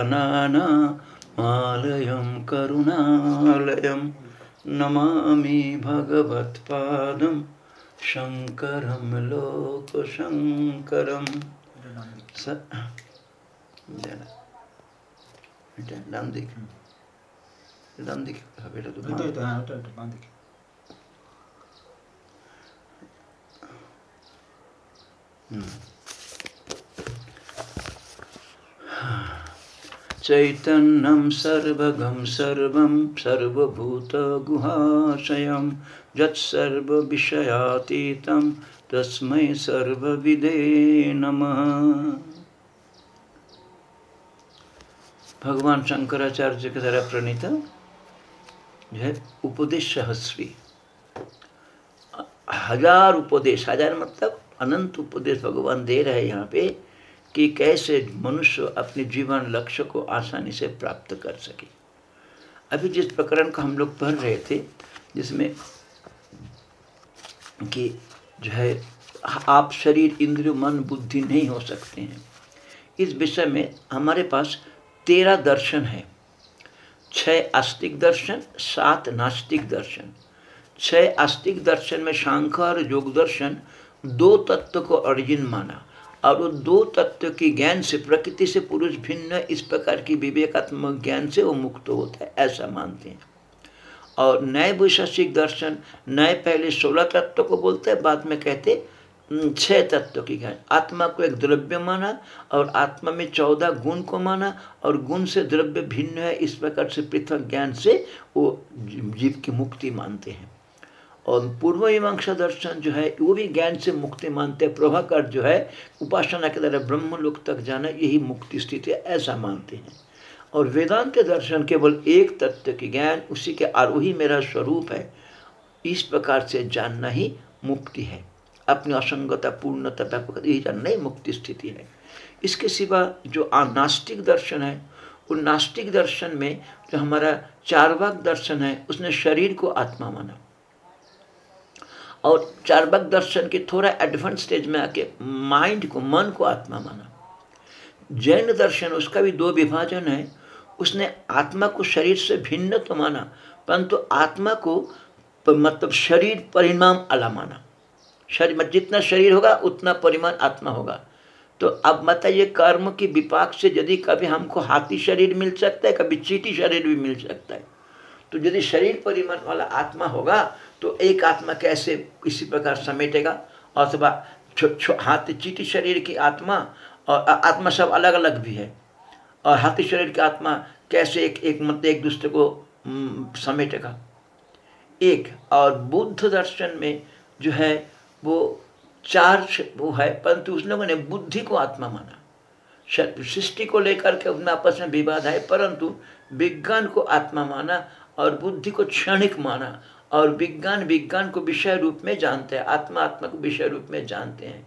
नानामालयं करुणालयं नमामि भगवत्पादं शङ्करं लोकशङ्करं स ডান দিকে ডান দিকে হবে এটা তো ওইটা ওইটা হ্যাঁ चैतन्यं सर्वगं सर्वं सर्वभूतगुहाशयं यत्सर्वविषयातीतं तस्मै सर्वविदे नमः। भगवान शंकराचार्य के द्वारा प्रणीत है उपदेश सहस्री हज़ार उपदेश, हज़ार मतलब अनंत उपदेश भगवान दे रहे हैं यहाँ पे। कि कैसे मनुष्य अपने जीवन लक्ष्य को आसानी से प्राप्त कर सके। अभी जिस प्रकरण को हम लोग पढ़ रहे थे, जिसमें कि जो है, आप शरीर, इंद्रिय, मन, बुद्धि नहीं हो सकते हैं। इस विषय में हमारे पास तेरह दर्शन है। छह आस्तिक दर्शन, सात नास्तिक दर्शन। छह आस्तिक दर्शन में शांकर योग दर्शन दो तत्व को अर्जिन माना। और वो दो तत्व की ज्ञान से, प्रकृति से पुरुष भिन्न, इस प्रकार की विवेकात्मक ज्ञान से वो मुक्त होता है, ऐसा मानते हैं। और नए वैशेषिक दर्शन, नए पहले सोलह तत्व को बोलते हैं, बाद में कहते छह तत्व की ज्ञान। आत्मा को एक द्रव्य माना और आत्मा में चौदह गुण को माना और गुण से द्रव्य भिन्न है, इस प्रकार से पृथक ज्ञान से वो जीव की मुक्ति मानते हैं। और पूर्व मीमांसा दर्शन जो है, वो भी ज्ञान से मुक्ति मानते हैं। प्रभाकर जो है, उपासना के द्वारा ब्रह्म लोक तक जाना यही मुक्ति स्थिति ऐसा मानते हैं। और वेदांत के दर्शन केवल एक तत्व की ज्ञान, उसी के आरोही मेरा स्वरूप है। इस प्रकार से जानना ही मुक्ति है। अपनी असंगता, पूर्णता व्यापक यही जानना ही मुक्ति स्थिति है। इसके सिवा जो नास्तिक दर्शन है, उन नास्तिक दर्शन में जो हमारा चारवाक दर्शन है, उसने शरीर को आत्मा माना। और चारवाक दर्शन के थोड़ा एडवांस स्टेज में आके माइंड को, मन को आत्मा माना। जैन दर्शन, उसका भी दो विभाजन है। उसने आत्मा को शरीर से भिन्न तो माना, परंतु आत्मा को मतलब शरीर परिणाम अला माना। शरीर जितना शरीर होगा, उतना परिमाण आत्मा होगा। तो अब बताइए, कर्म की विपाक से यदि कभी हमको हाथी शरीर मिल सकता है, कभी चीटी शरीर भी मिल सकता है? तो यदि शरीर परिमाण वाला आत्मा होगा तो एक आत्मा कैसे इसी प्रकार समेटेगा? अथवा हाथी चीटी शरीर की आत्मा और आत्मा सब अलग अलग भी है। और हाथी शरीर की आत्मा कैसे एक एक मतलब एक दूसरे को समेटेगा? एक, और बुद्ध दर्शन में जो है, वो चार वो है, परंतु उस लोगों ने बुद्धि को आत्मा माना। सृष्टि को लेकर के उनमें आपस में विवाद है परंतु विज्ञान को आत्मा माना और बुद्धि को क्षणिक माना। और विज्ञान विज्ञान को विषय रूप में जानते हैं आत्मा आत्मा को विषय रूप में जानते हैं।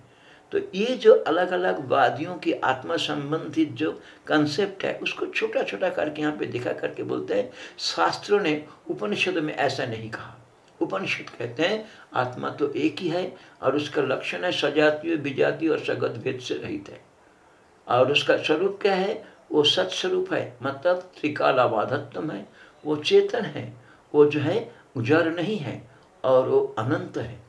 तो ये जो अलग अलग वादियों की आत्मा संबंधित जो कंसेप्ट है, उसको छोटा छोटा करके यहाँ पे दिखा करके बोलते हैं, शास्त्रों ने उपनिषद में ऐसा नहीं कहा। उपनिषद कहते हैं, आत्मा तो एक ही है और उसका लक्षण है सजातीय, विजातीय और सगत भेद से रहित है। और उसका स्वरूप क्या है? वो सत स्वरूप है मतलब त्रिकालाबाधत्म है, वो चेतन है, वो जो है जड़ नहीं है और वो अनंत है।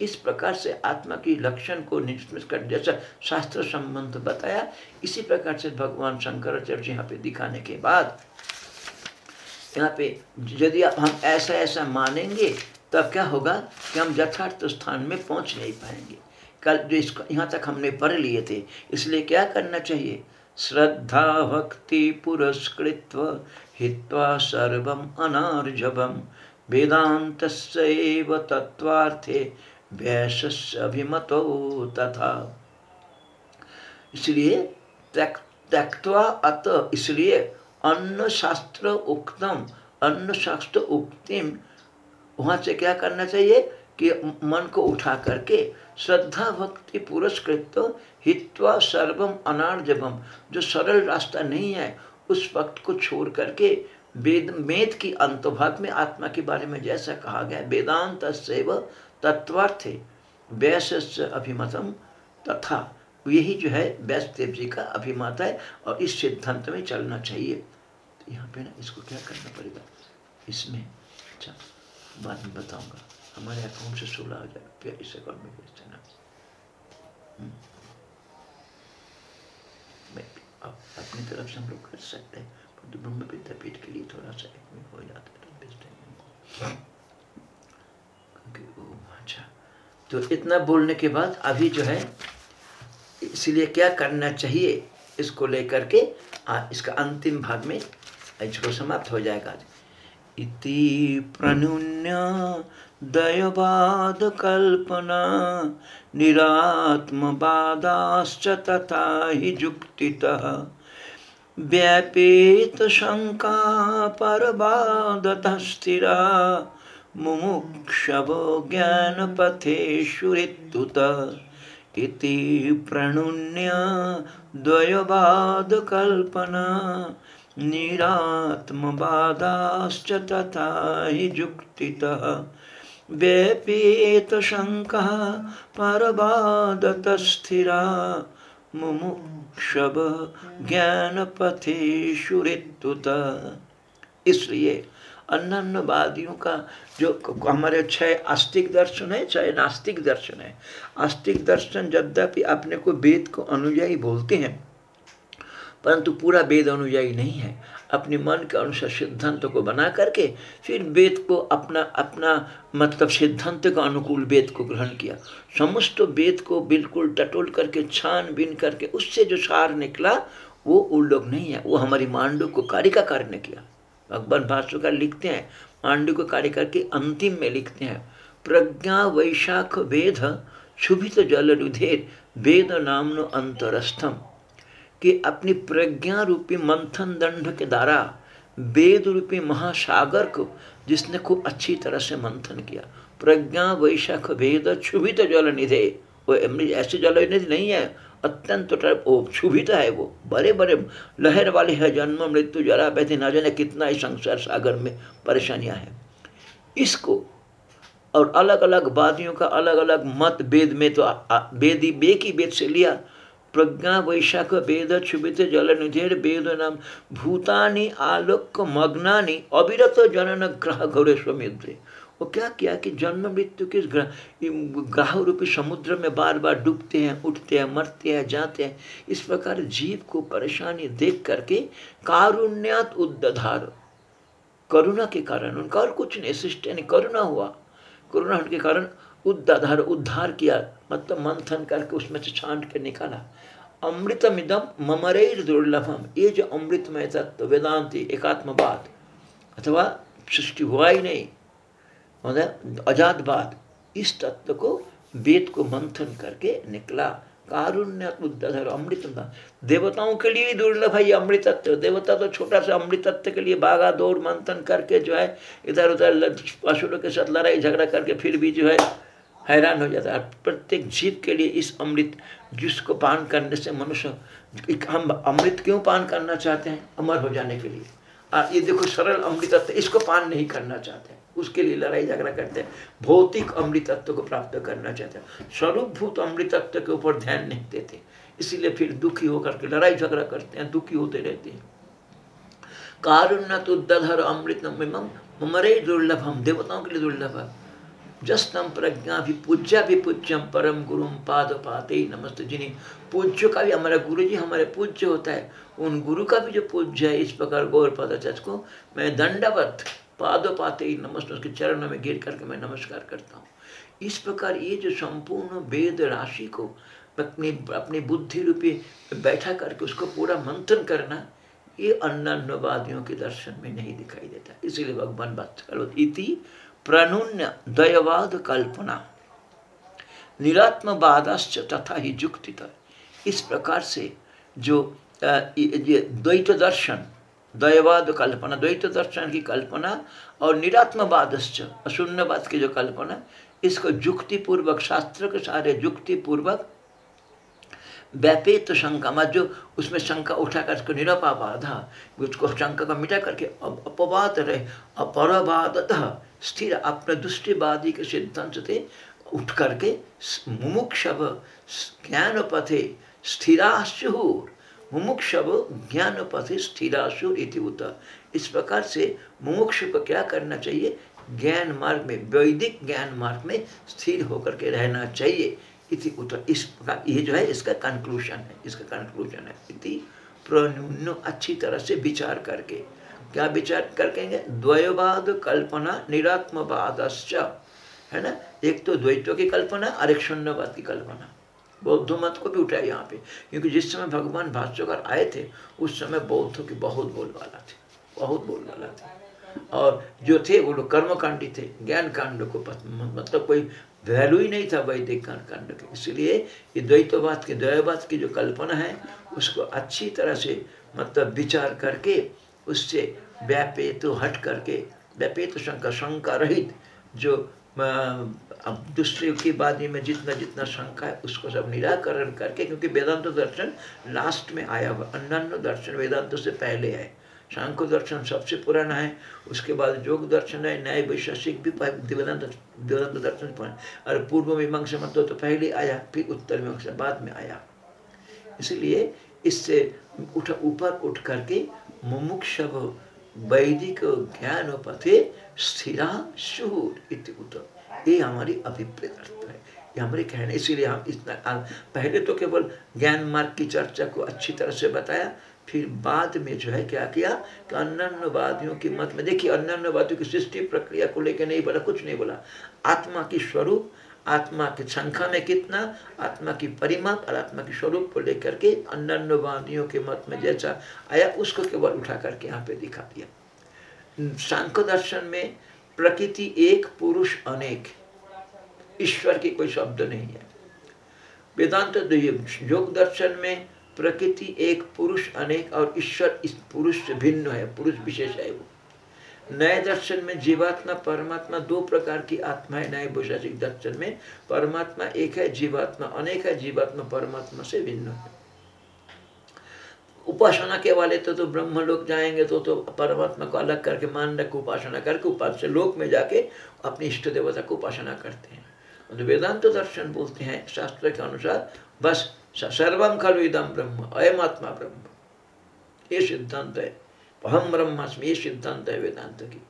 इस प्रकार से आत्मा की लक्षण को निष्मित कर जैसा शास्त्र संबंध बताया, इसी प्रकार से भगवान शंकराचार्य यहाँ पे दिखाने के बाद, यहाँ पे यदि हम ऐसा ऐसा मानेंगे, तब क्या होगा कि हम यथार्थ स्थान में पहुँच नहीं पाएँगे। कल जो इसको, यहाँ तक हमने पढ़ लिए थे, इसलिए क्या करना चाहिए? श्रद्धा, भक्ति पुरस्कृत हित्वा सर्वम अनार्जवम। वेदांत तत्वार्थे वैश्य अभिमतो तथा। इसलिए त्यक्वा अत इसलिए अन्न शास्त्र उक्तम अन्न शास्त्र उक्तिम, वहाँ से क्या करना चाहिए कि मन को उठा करके श्रद्धा भक्ति पुरस्कृत हित्वा सर्वम अनार्जवम। जो सरल रास्ता नहीं है, उस वक्त को छोड़ करके वेद वेद की अंतभाग में आत्मा के बारे में जैसा कहा गया, वेदांत सेव तत्वार्थे वैश्य अभिमतम तथा। यही जो है व्यासदेव जी का अभिमत है, और इस सिद्धांत में चलना चाहिए। तो यहाँ पे ना, इसको क्या करना पड़ेगा? इसमें अच्छा बाद में बताऊँगा। हमारे अकाउंट से सोलह हज़ार रुपया इस अकाउंट में भेज देना। हम्म। अपनी तरफ़ से हम लोग कर सकते हैं। हो है देंगे क्योंकि अच्छा। तो इतना बोलने के बाद अभी जो है इसलिए क्या करना चाहिए इसको लेकर के आ, इसका अंतिम भाग में इसको समाप्त हो जाएगा। इति प्रणुन्य दयवाद कल्पना निरात्मवादाश्च तथा हि जुक्तितः। व्यापेत शङ्का परवादतः स्थिरा मुमुक्षवो ज्ञानपथेषुरित्युत इति प्रणुन्य द्वयवादकल्पना निरात्मवादाश्च तथा हि जुक्तितः। व्यपेतशङ्कः परवादतस्थिरा मुमुक्षव शुरुत इसलिए अन्य वादियों का जो हमारे छह आस्तिक दर्शन है, छह नास्तिक दर्शन है। आस्तिक दर्शन यद्यपि अपने को वेद को अनुयायी बोलते हैं, परंतु पूरा वेद अनुयायी नहीं है। अपने मन के अनुसार सिद्धांत को बना करके फिर वेद को अपना अपना मतलब सिद्धांत का अनुकूल वेद को ग्रहण किया। समस्त वेद को बिल्कुल टटोल करके छान बीन करके, उससे जो सार निकला, वो उन लोग नहीं है। वो हमारी मांडू को कार्य का कार्य ने किया। भगवान भाष्यकार लिखते हैं, मांडू को कार्य करके अंतिम में लिखते हैं, प्रज्ञा वैशाख वेद, शुभित जल रुधेर, वेद नामनो अंतरस्थम। कि अपनी प्रज्ञा रूपी मंथन दंड के द्वारा, वेद रूपी महासागर को जिसने खूब अच्छी तरह से मंथन किया। प्रज्ञा, वैशाख, वेद, क्षुभित जल निधे। वो ऐसे जल निधि नहीं है, अत्यंत क्षुभित है वो। बड़े बड़े लहर वाले है, जन्म, मृत्यु, जरा बैठे ना जाने कितना ही संसार सागर में परेशानियाँ हैं। इसको और अलग अलग वादियों का अलग अलग मत वेद में तो वेदी बे की वेद से लिया। प्रज्ञा वैशाख वेद क्षुभित जल निधेर वेद नाम भूतानी आलोक मग्नानी अविरत जनन ग्रह घोरे स्वमिद्रे वो क्या किया कि जन्म मृत्यु के ग्रह रूपी समुद्र में बार बार डूबते हैं, उठते हैं, मरते हैं, जाते हैं। इस प्रकार जीव को परेशानी देख करके कारुण्यात उद्धार। करुणा के कारण, उनका और कुछ नहीं शिष्ट नहीं, करुणा हुआ। करुणा के कारण उद्धार उद्धार किया मतलब मंथन करके उसमें से छांट के निकाला। अमृतमिदम ममरेर दुर्लभम, ये जो अमृतमय तत्व, वेदांति एकात्मवाद अथवा सृष्टि हुआ ही नहीं मतलब अजातवाद इस तत्व को, वेद को मंथन करके निकला। कारुण्य उद्धर अमृत देवताओं के लिए दुर्लभ है ये अमृत तत्व देवता तो छोटा सा अमृत तत्व के लिए बागा, दौड़, मंथन करके जो है इधर उधर असुरों के साथ लड़ाई झगड़ा करके फिर भी जो है हैरान हो जाता है। प्रत्येक जीव के लिए इस अमृत जिसको पान करने से मनुष्य हम अमृत क्यों पान करना चाहते हैं? अमर हो जाने के लिए। आ, ये देखो सरल अमृतत्व इसको पान नहीं करना चाहते हैं। उसके लिए लड़ाई झगड़ा करते हैं। भौतिक अमृतत्व को प्राप्त करना चाहते हैं। स्वरूपभूत अमृतत्व के ऊपर ध्यान नहीं देते। इसीलिए फिर दुखी होकर के लड़ाई झगड़ा करते हैं दुखी होते रहते हैं। कारुण्य तो दधर अमृत मरे दुर्लभ हम देवताओं के लिए दुर्लभ है जस्तम प्रज्ञा भी पूज्या भी पूज्यम परम गुरु पाद पाते ही नमस्त जिन्हें पूज्य का भी हमारा गुरु जी हमारे पूज्य होता है। उन गुरु का भी जो पूज्य है, इस प्रकार गौर पदाचार्य को मैं दंडवत पाद पाते ही नमस्त, उसके चरणों में गिर करके मैं नमस्कार करता हूँ। इस प्रकार ये जो संपूर्ण वेद राशि को अपनी अपनी बुद्धि रूपी बैठा करके उसको पूरा मंथन करना, ये अन्नवादियों के दर्शन में नहीं दिखाई देता। इसीलिए भगवान बात इति प्रणुन्य दयवाद कल्पना। निरात्मवादश्च तथा ही जुक्ति इस प्रकार से जो ये द्वैत दर्शन द्वयवाद कल्पना, द्वैत दर्शन की कल्पना और निरात्मवादश्च अशून्यवाद की जो कल्पना, इसको जुक्तिपूर्वक, शास्त्र के सारे जुक्तिपूर्वक व्यापेत शंका मत जो उसमें शंका उठा कर उसको निरपाबाधा, उसको शंका का मिटा करके अपवाद रहे अपरवादतः स्थिर अपने दृष्टिवादी के सिद्धांत से उठ करके मुमुक्षव ज्ञान पथे स्थिराशुर मुमुक्षव ज्ञान पथ स्थिराशुर इति उत। इस प्रकार से मुमुक्ष को क्या करना चाहिए? ज्ञान मार्ग में, वैदिक ज्ञान मार्ग में स्थिर होकर के रहना चाहिए इति उत। इस प्रकार ये जो है, इसका कंक्लूजन है, इसका कंक्लूजन है इति प्रन्यून अच्छी तरह से विचार करके। क्या विचार करकेंगे द्वयवाद कल्पना निरात्मवाद है ना? एक तो द्वैतों की कल्पना, और एक शून्यवाद की कल्पना। बौद्ध मत को भी उठाया यहाँ पे, क्योंकि जिस समय भगवान भाष्यकर आए थे, उस समय बौद्धों की बहुत बोलवाला थे, बहुत बोलवाला थे। और जो थे, वो लोग कर्मकांडी थे ज्ञान कांड को मतलब कोई वैल्यू ही नहीं था वैदिक कांड के। इसलिए ये द्वैतवाद की द्वैवाद की जो कल्पना है, उसको अच्छी तरह से मतलब विचार करके, उससे व्यापेत तो हट करके व्यापेत शंका शंका रहित जो अब दूसरे की बादी में जितना जितना शंका है, उसको सब निराकरण करके, क्योंकि वेदांत दर्शन लास्ट में आया हुआ अन्य दर्शन वेदांत से पहले है। सांख्य दर्शन सबसे पुराना है, उसके बाद योग दर्शन है, न्याय वैशेषिक भी वेदांत वेदांत दर्शन और पूर्व मीमांसा मत तो पहले आया, फिर उत्तर मीमांसा बाद में आया। इसलिए इससे उठ, ऊपर उठ करके मुमुक्ष वैदिक ज्ञान पथे स्थिरा शूर ये हमारी अभिप्रेत है। ये हमारे कहने, इसीलिए हम इतना पहले तो केवल ज्ञान मार्ग की चर्चा को अच्छी तरह से बताया, फिर बाद में जो है क्या किया कि अन्यवादियों की मत में, देखिए अन्यवादियों की सृष्टि प्रक्रिया को लेकर नहीं बोला, कुछ नहीं बोला। आत्मा की स्वरूप आत्मा की संख्या में कितना, आत्मा की परिमाप और आत्मा के स्वरूप को लेकर के अन्यवादियों के मत में जैसा आया, उसको केवल उठा करके यहाँ पे दिखा दिया। सांख्य दर्शन में प्रकृति एक, पुरुष अनेक। ईश्वर की कोई शब्द नहीं है। वेदांत योग दर्शन में प्रकृति एक, पुरुष अनेक और ईश्वर इस पुरुष से भिन्न है, पुरुष विशेष है वो। नए दर्शन में जीवात्मा, परमात्मा दो प्रकार की आत्मा है नए वैशासिक दर्शन में परमात्मा एक है, जीवात्मा अनेक है, जीवात्मा परमात्मा से भिन्न है। उपासना के वाले तो तो ब्रह्म लोग जाएँगे तो तो परमात्मा को अलग करके मान रख, उपासना करके उपास लोक में जाके अपनी इष्ट देवता को उपासना करते हैं। तो वेदांत तो दर्शन बोलते हैं, शास्त्र के अनुसार, बस सर्वम खलु इदम ब्रह्म अयम आत्मा ब्रह्म। ये सिद्धांत है। अहम ब्रह्मास्मि ये सिद्धांत है वेदांत की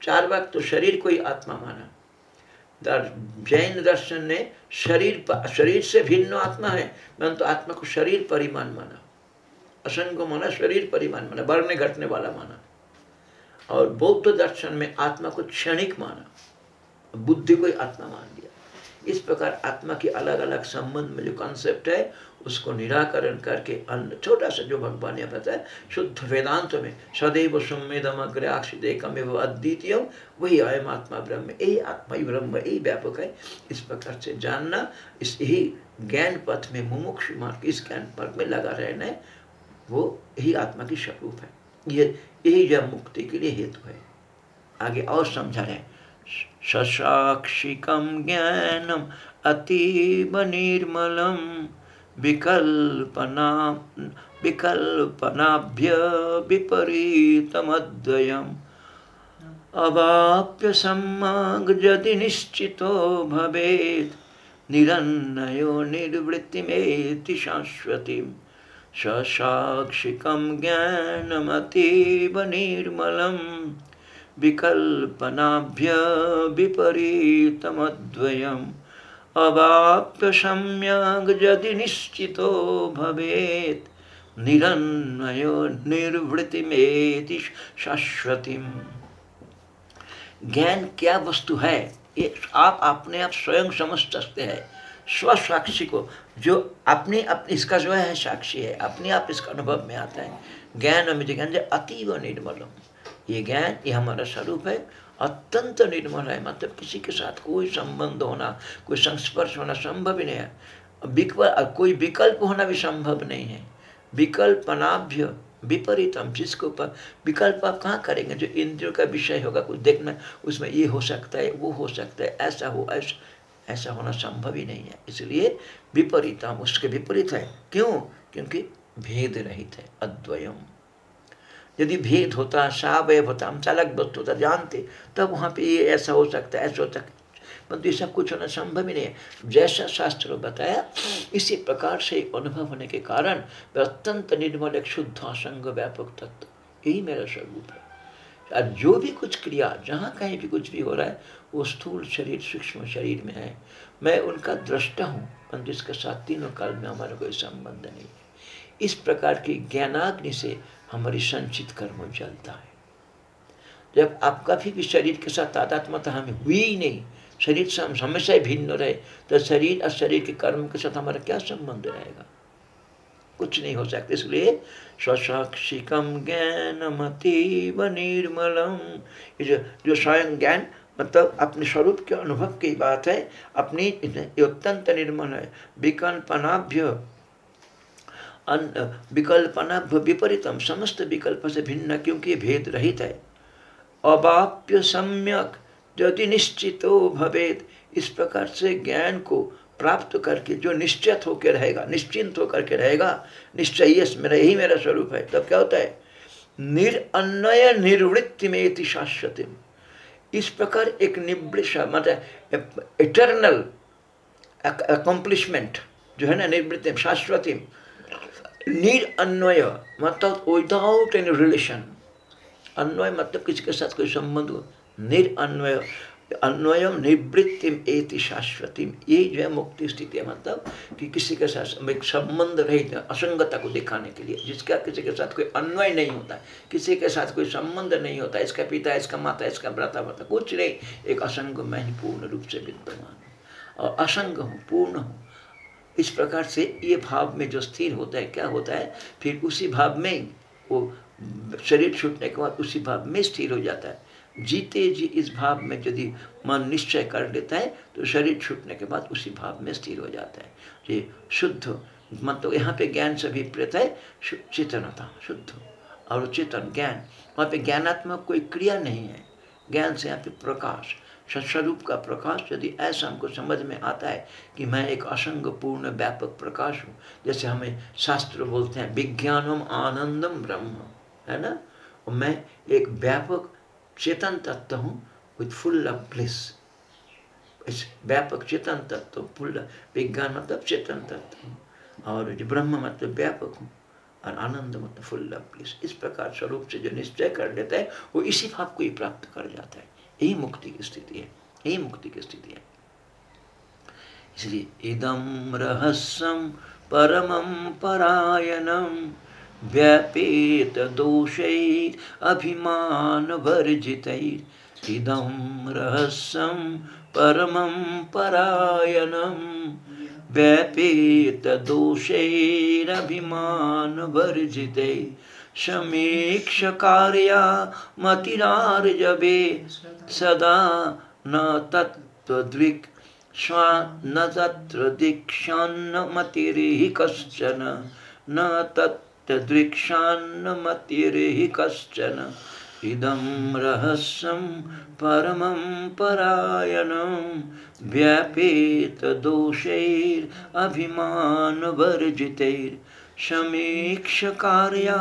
चार बाग तो शरीर को ही आत्मा माना। जैन दर्शन ने शरीर शरीर से भिन्न आत्मा है मैं तो आत्मा को शरीर परिमाण माना। असंग माना शरीर परिमाण माना, बढ़ने घटने वाला माना। और बौद्ध दर्शन में आत्मा को क्षणिक माना। बुद्धि को ही आत्मा मान लिया। इस प्रकार आत्मा के अलग अलग संबंध में जो कॉन्सेप्ट है, उसको निराकरण करके अन्न छोटा सा जो भगवान ने बताया शुद्ध वेदांत में, सदैव सुमेदम अग्रक्षिदेकमेव अद्वितीय, वही अयम आत्मा ब्रह्म यही आत्मा ही ब्रह्म यही व्यापक है। इस प्रकार से जानना, इस यही ज्ञान पथ में, मुमुक्ष मार्ग, इस ज्ञान पथ में लगा रहना है, वो यही आत्मा की स्वरूप है। ये, यही जब मुक्ति के लिए हेतु है। आगे और समझा रहे ससाक्षिकं ज्ञानम् अतीव निर्मलं विकल्पना विकल्पनाभ्य विपरीतमद्वयम् अवाप्य सम्माग्यदि निश्चितो भवेत्। निरन्नयो निर्वृत्तिमेति शाश्वतीं। ससाक्षिकं ज्ञानमतीव निर्मलम् विकल्पनाभ्य विपरीतमद्वयम्। अवाप्य सम्यग् यदि निश्चितो भवेत्। निरन्वयो निर्वृतिमेति शाश्वतीम। ज्ञान क्या वस्तु है? ये आप अपने आप स्वयं समझ सकते हैं। स्वसाक्षी को, जो अपने अपने इसका जो है साक्षी है, अपने आप इसका अनुभव में आता है। ज्ञान अमित ज्ञान जो अतीव निर्मलम। ये ज्ञान, ये हमारा स्वरूप है। अत्यंत निर्मल है मतलब किसी के साथ कोई संबंध होना, कोई संस्पर्श होना संभव ही नहीं है। विकल्प, कोई विकल्प होना भी संभव नहीं है। विकल्पनाभ्य, विपरीतम, जिसके ऊपर विकल्प आप कहाँ करेंगे? जो इंद्रियों का विषय होगा, कुछ देखना, उसमें ये हो सकता है, वो हो सकता है, ऐसा हो, ऐसा ऐसा होना संभव ही नहीं है। इसलिए विपरीतम, उसके विपरीत है। क्यों? क्योंकि भेद रहित है, अद्वयम। यदि भेद होता सावय होता हम अलग वस्तु होता जानते, तब वहाँ पे ये ऐसा हो सकता है, ऐसा हो सकता परंतु ये सब कुछ होना संभव ही नहीं है। जैसा शास्त्र बताया, इसी प्रकार से अनुभव होने के कारण अत्यंत निर्मल एक शुद्ध असंग व्यापक तत्व। यही मेरा स्वरूप है। और जो भी कुछ क्रिया, जहाँ कहीं भी कुछ भी हो रहा है, वो स्थूल शरीर, सूक्ष्म शरीर में है। मैं उनका दृष्टा हूँ, परंतु इसके साथ तीनों काल में हमारा कोई संबंध नहीं है। इस प्रकार की ज्ञानाग्नि से हमारी संचित कर्म चलता है। जब आप कभी भी शरीर के साथ तादात्मता हमें हुई ही नहीं, शरीर से हम हमेशा ही भिन्न रहे तो शरीर और शरीर के कर्म के साथ हमारा क्या संबंध रहेगा? कुछ नहीं हो सकता। इसलिए स्वसाक्षिकम ज्ञानमतीव निर्मलम ये जो जो स्वयं ज्ञान मतलब अपने स्वरूप के अनुभव की बात है, अपनी अत्यंत निर्मल है। विकल्पनाभ्य विकल्पनाभ्य विपरीतम, समस्त विकल्प से भिन्न, क्योंकि भेद रहित है। अवाप्य सम्यक, यदि निश्चित भवेद, इस प्रकार से ज्ञान को प्राप्त करके जो निश्चित होकर रहेगा, निश्चिंत होकर के रहेगा, निश्चय मेरा, यही मेरा स्वरूप है। तब क्या होता है? निरअन्वय निर्वृत्ति में इति शाश्वत इस प्रकार एक निवृत्त मतलब इटर्नल अकम्पलिशमेंट जो है ना निवृत्ति निरअन्वय मतलब विदाउट एनी रिलेशन अन्वय मतलब किसी के साथ कोई संबंध हो? निरअन्वय अन्वयम निवृत्तिम एति शाश्वतीम ये जो है मुक्ति स्थिति है मतलब कि किसी के साथ एक संबंध रहित असंगता को दिखाने के लिए। जिसका किसी के साथ कोई अन्वय नहीं होता किसी के साथ कोई संबंध नहीं होता इसका पिता, इसका माता, इसका व्रता व्रता कुछ नहीं। एक असंग मैं पूर्ण रूप से विद्यमान और असंग हूँ, पूर्ण हूँ। इस प्रकार से ये भाव में जो स्थिर होता है, क्या होता है? फिर उसी भाव में वो शरीर छूटने के बाद उसी भाव में स्थिर हो जाता है। जीते जी इस भाव में यदि मन निश्चय कर लेता है तो शरीर छूटने के बाद उसी भाव में स्थिर हो जाता है। ये शुद्ध मतलब यहाँ पे ज्ञान से अभिप्रेत है चेतनता, शुद्ध और चेतन ज्ञान। वहाँ पे ज्ञानात्मक कोई क्रिया नहीं है। ज्ञान से यहाँ पे प्रकाश सत्स्वरूप का प्रकाश यदि ऐसा हमको समझ में आता है कि मैं एक असंग पूर्ण व्यापक प्रकाश हूँ, जैसे हमें शास्त्र बोलते हैं, विज्ञानम आनंदम ब्रह्म, है ना? और मैं एक व्यापक चेतन तत्व हूँ विथ फुल ऑफ़ ब्लिस इस व्यापक चेतन तत्व फुल विज्ञान मतलब चेतन तत्व और जो ब्रह्म मतलब व्यापक हूँ और आनंद मतलब फुल ऑफ़ ब्लिस इस प्रकार स्वरूप से जो निश्चय कर लेता है, वो इसी भाव को ही प्राप्त कर जाता है। यही मुक्ति की स्थिति है, यही मुक्ति की स्थिति है। इसलिए इदम रहस्यम परमं परायणं व्यपेत दोषैरभिमानवर्जितैर् इदं रहस्यं परमं परायणं व्यपेत समीक्ष कार्या मतिरार्जवे सदा न तत्त्वदृक् स्वा न तत्र दीक्षान्न मतिरिहि कश्चन न तत्तदृक्षान्न मतिरिहि कश्चन इदं रहस्यं परमं परायणं व्यपेतदोषैरभिमानवर्जितैर् समीक्ष कार्या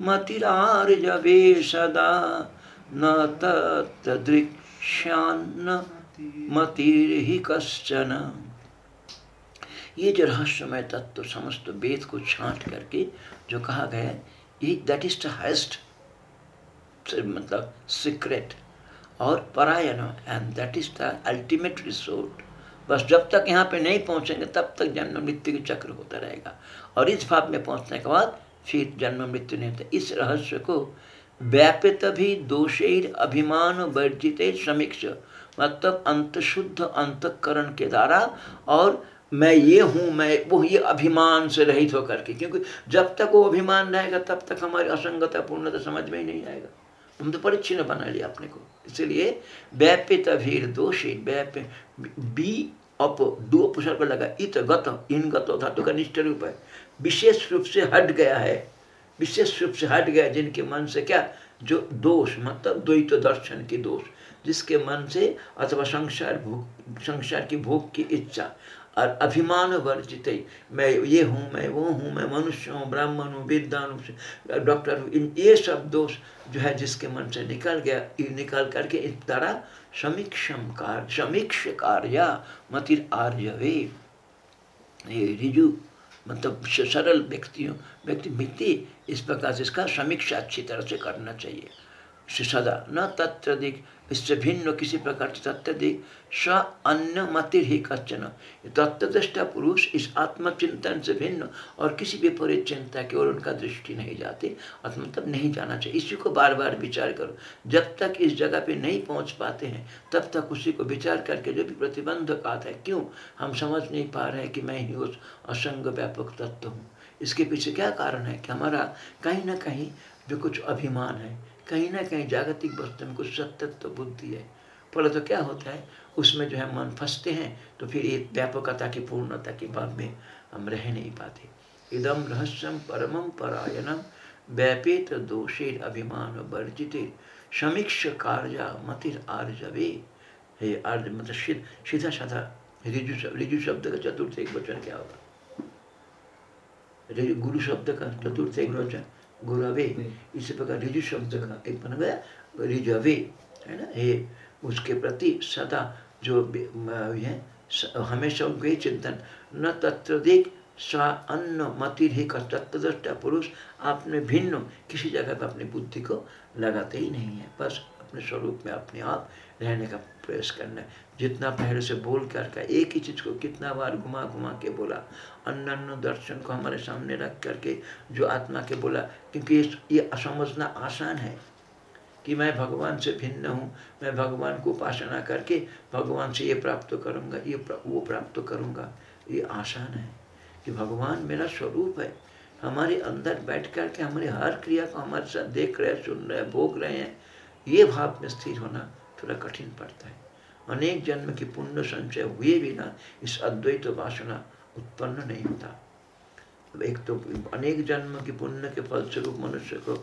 मतिरार्जवे सदा न तत्तदृक्ष्यान्न मतिर्हि कश्चन। ये जो रहस्यमय तत्व, समस्त वेद को छांट करके जो कहा गया ये दैट इज़ द हाइस्ट मतलब सीक्रेट और परायण and that is the ultimate resort बस जब तक यहाँ पे नहीं पहुँचेंगे, तब तक जन्म मृत्यु के चक्र होता रहेगा। और इस भाव में पहुँचने के बाद फिर जन्म मृत्यु नहीं होता। इस रहस्य को व्यापित भी दोषेर अभिमान वर्जित समीक्ष मतलब अंत शुद्ध अंतकरण के द्वारा, और मैं ये हूँ, मैं वो ये अभिमान से रहित होकर के, क्योंकि जब तक वो अभिमान रहेगा, तब तक हमारी असंगता पूर्णता समझ में ही नहीं आएगा। हम तो परिच्छिन्न बना लिया अपने को। इसलिए व्यापित अभीर दोषी, व्याप बी अप दो उपसर्ग लगा इत गत, इन गत धातु का निष्ठ रूप है। विशेष रूप से हट गया है। विशेष रूप से हट गया जिनके मन से क्या? जो दोष मतलब द्वैत दर्शन की दोष, जिसके मन से अथवा संसार भोग, संसार की भोग की इच्छा और अभिमान वर्जित मैं ये हूँ, मैं वो हूँ, मैं मनुष्य हूँ, ब्राह्मण हूँ, विद्वान हूँ डॉक्टर हूँ, इन ये सब दोष जो है जिसके मन से निकल गया निकल करके इस तरह समीक्षम कार्य, समीक्ष कार्य मतिर आर्यवे। ये रिजु मतलब सरल व्यक्तियों, व्यक्ति व्यक्ति इस प्रकार से इसका समीक्षा अच्छी तरह से करना चाहिए। सदा न तत्र दिख इससे भिन्न किसी प्रकार से तत्वदिक स अन्य मतिर ही कच्चन तत्वदृष्टा पुरुष इस आत्मचिंतन से भिन्न और किसी भी विपरीत चिंता की ओर उनका दृष्टि नहीं जाती, अर्थात मतलब नहीं जाना चाहिए। इसी को बार बार विचार करो। जब तक इस जगह पे नहीं पहुँच पाते हैं, तब तक उसी को विचार करके जो भी प्रतिबंधक आता है, क्यों? हम समझ नहीं पा रहे हैं कि मैं ही उस असंग व्यापक तत्व हूँ। इसके पीछे क्या कारण है कि हमारा कहीं ना कहीं जो कुछ अभिमान है कहीं ना कहीं जागतिक वस्तु में कुछ सत्य तो बुद्धि है। फल तो क्या होता है, उसमें जो है मन फंसते हैं तो फिर एक व्यापकता की, पूर्णता के भाव में हम रह नहीं पाते। इदम रहस्यम परमम परायणम व्यापित दोषेर अभिमान वर्जित समीक्ष कार्य मतिर आर्जवे। हे आर्ज मतलब सीधा साधा, रिजु रिजु शब्द का चतुर्थ एक वचन क्या होगा? गुरु शब्द का चतुर्थ एक वचन। गुरवे इसी प्रकार रिजु शब्द का एक बन गया रिजवे है ना? ये उसके प्रति सदा जो है हमेशा उनके चिंतन। न तत्र देख सा अन्न मतिर ही का तत्वदृष्टा पुरुष आपने भिन्न किसी जगह पर अपनी बुद्धि को लगाते ही नहीं है। बस अपने स्वरूप में अपने आप रहने का प्रयास करना है। जितना पहले से बोल कर का एक ही चीज़ को कितना बार घुमा घुमा के बोला अन्न दर्शन को हमारे सामने रख करके जो आत्मा के बोला क्योंकि ये समझना आसान है कि मैं भगवान से भिन्न हूँ मैं भगवान को उपासना करके भगवान से ये प्राप्त करूँगा ये प्रा, वो प्राप्त करूँगा। ये आसान है कि भगवान मेरा स्वरूप है। हमारे अंदर बैठ कर के हमारी हर क्रिया को हमारे साथ देख रहे सुन रहे भोग रहे हैं ये भाव में स्थिर होना थोड़ा कठिन पड़ता है। अनेक जन्म की पुण्य संचय हुए बिना इस अद्वैत वासना उत्पन्न नहीं होता। एक तो अनेक जन्म की पुण्य के फलस्वरूप मनुष्य को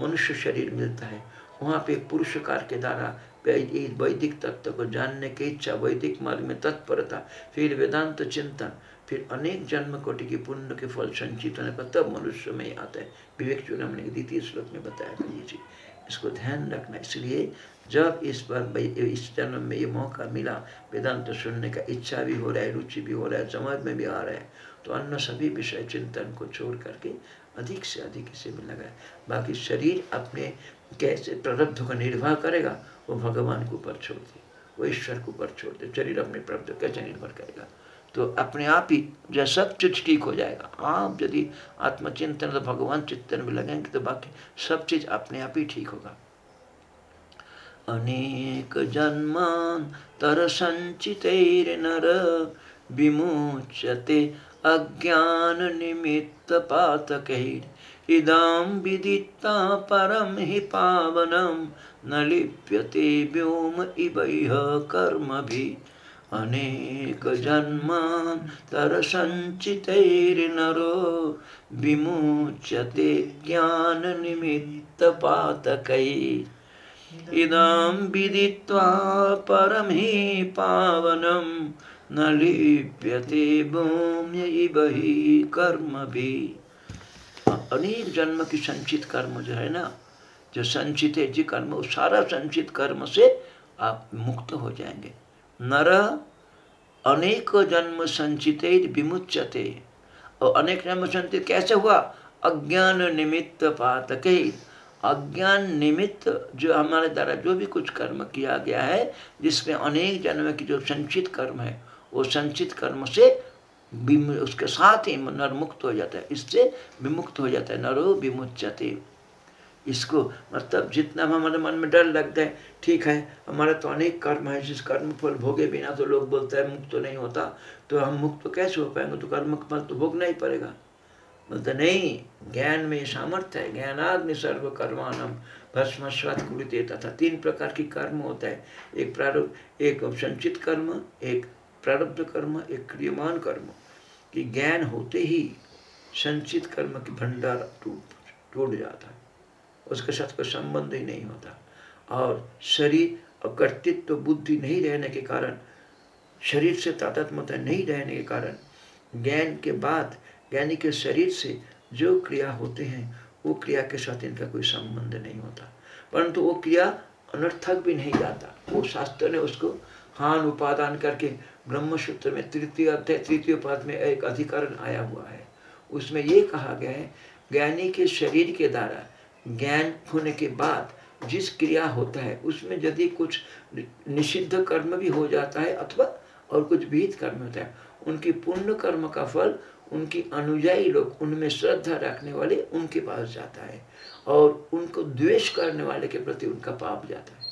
मनुष्य शरीर मिलता है। वहाँ पे पुरुषकार के द्वारा वैदिक तत्व को जानने की इच्छा, वैदिक मार्ग में तत्परता, फिर वेदांत चिंतन, फिर अनेक जन्म कोटि की पुण्य के फल संचित होने पर तब मनुष्य में आता है। विवेक चूड़ामणि के द्वितीय श्लोक में बताया था ये चीज़ इसको ध्यान रखना। इसलिए जब इस पर इस जन्म में ये मौका मिला, वेदांत सुनने का इच्छा भी हो रहा है, रुचि भी हो रहा है समझ में भी आ रहा है तो अन्य सभी विषय चिंतन को छोड़ करके अधिक से अधिक इसे में लगाए बाकी शरीर अपने कैसे प्रारब्ध का निर्वाह करेगा, वो भगवान के ऊपर छोड़ दे, वो ईश्वर के ऊपर छोड़ दे, शरीर अपने प्रारब्ध कैसे निर्भर करेगा? तो अपने आप ही जो सब चीज़ ठीक हो जाएगा, आप यदि आत्मचिंतन तो भगवान चिंतन में लगेंगे तो बाकी सब चीज़ अपने आप ही ठीक होगा। अनेक तर सञ्चितैर्नर विमुच्यते अज्ञाननिमित्तपातकैर्। इदां विदित्ता परं हि पावनं न लिप्यते व्योम इवैह कर्मभिः। अनेकजन्मान्तरसञ्चितैर्नरो विमुच्यते ज्ञाननिमित्तपातकैः इदं विदित्वा परम ही पावनम न लिप्यते भूम्य इव ही कर्म भी अनेक जन्म की संचित कर्म जो है ना, जो संचित है, जी कर्म उस सारा संचित कर्म से आप मुक्त हो जाएँगे। नर, अनेक जन्म संचित विमुचते और अनेक जन्म संचित कैसे हुआ? अज्ञान निमित्त पातक। अज्ञान निमित्त जो हमारे द्वारा जो भी कुछ कर्म किया गया है, जिसमें अनेक जन्म की जो संचित कर्म है, वो संचित कर्म से उसके साथ ही नर मुक्त हो जाता है। इससे विमुक्त हो जाता है। नरो विमुचते इसको मतलब जितना हमारे मन में डर लगता है, ठीक है, हमारा तो अनेक कर्म है, जिस कर्म फल भोगे बिना तो लोग बोलते हैं, मुक्त तो नहीं होता तो हम मुक्त तो कैसे हो पाएँगे? तो कर्म फल तो भोगना ही पड़ेगा। बोलते नहीं ज्ञान में सामर्थ्य है, ज्ञानाग्नि सर्व कर्मानम भस्मस्वाद कुरिते तथा तीन प्रकार की कर्म होता है। एक प्रारब्ध एक संचित कर्म, एक प्रारब्ध कर्म, एक क्रियमान कर्म। कि ज्ञान होते ही संचित कर्म की भंडार टूट टूट जाता है। उसके साथ कोई संबंध ही नहीं होता। और शरीर अकर्तित्व कर्तृत्व बुद्धि नहीं रहने के कारण, शरीर से तादात्मता नहीं रहने के कारण, ज्ञान के बाद ज्ञानी के शरीर से जो क्रिया होते हैं, वो क्रिया के साथ इनका कोई संबंध नहीं होता। परंतु वो क्रिया अनर्थक भी नहीं जाता। वो शास्त्र ने उसको हान उपादान करके ब्रह्मसूत्र में तृतीय अध्याय, तृतीय पद में एक अधिकरण आया हुआ है। उसमें ये कहा गया है, ज्ञानी के शरीर के द्वारा ज्ञान होने के बाद जिस क्रिया होता है, उसमें यदि कुछ निषिद्ध कर्म भी हो जाता है अथवा और कुछ विहित कर्म होता है, उनकी पुण्य कर्म का फल उनकी अनुयायी लोग, उनमें श्रद्धा रखने वाले उनके पास जाता है और उनको द्वेष करने वाले के प्रति उनका पाप जाता है।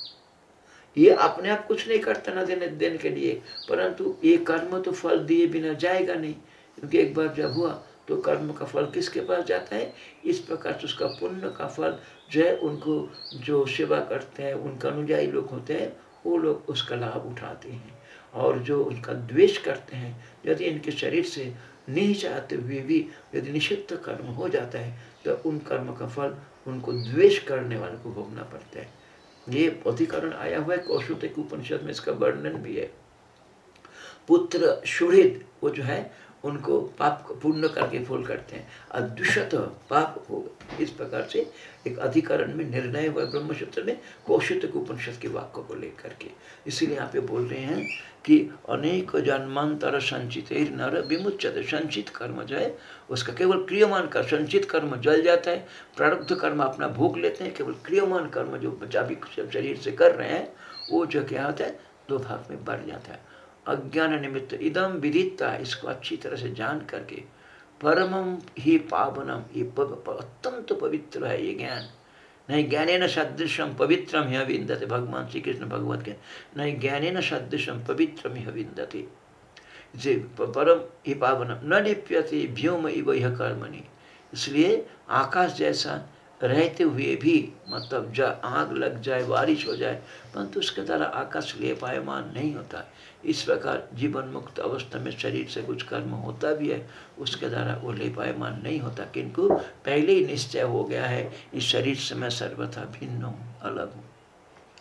ये अपने आप कुछ नहीं करता ना देने देने के लिए, परंतु ये कर्म तो फल दिए बिना जाएगा नहीं, क्योंकि एक बार जब हुआ तो कर्म का फल किसके पास जाता है? इस प्रकार से उसका पुण्य का फल जो है, उनको जो सेवा करते हैं, उनका अनुयायी लोग होते हैं, वो लोग उसका लाभ उठाते हैं और जो उनका द्वेष करते हैं यदि इनके शरीर से नहीं चाहते हुए भी यदि निषिद्ध कर्म हो जाता है तो उन कर्म का फल उनको द्वेष करने वाले को भोगना पड़ता है। ये अधिकरण आया हुआ है कौशुत उपनिषद में, इसका वर्णन भी है। पुत्र सुहृद वो जो है उनको पाप को पूर्ण करके फूल करते हैं। अद्विशत पाप हो इस प्रकार से एक अधिकरण में निर्णय हुआ ब्रह्मसूत्र में कौशित उपनिषद के वाक्य को लेकर के। इसीलिए यहाँ पे बोल रहे हैं कि अनेक जन्मांतर संचित नर विमुचित संचित कर्म जो है उसका केवल क्रियमान कर, संचित कर्म जल जाता है। प्रारब्ध कर्म अपना भोग लेते हैं, केवल क्रियमान कर्म जो भी शरीर से कर रहे हैं, वो जो क्या होता है, दो भाग में बढ़ जाता है। अज्ञान निमित्त इदम विदिता इसको अच्छी तरह से जान करके। परमम ही पावनम ये अत्यंत पवित्र है ये ज्ञान। नहीं ज्ञाने न सदृशम पवित्रम ही विंदते भगवान श्री कृष्ण भगवत के नहीं ज्ञाने न सदृशम पवित्रम ही विंदते जे परम ही पावनम, न लिप्यते व्योम इव यह कर्मणि। इसलिए आकाश जैसा रहते हुए भी मतलब जा, आग लग जाए, बारिश हो जाए, परंतु उसके द्वारा आकाश ले पायमान नहीं होता। इस प्रकार जीवन मुक्त अवस्था में शरीर से कुछ कर्म होता भी है, उसके द्वारा वो ले पायमान नहीं होता, किंतु पहले ही निश्चय हो गया है इस शरीर से मैं सर्वथा भिन्न हूँ, अलग हूँ।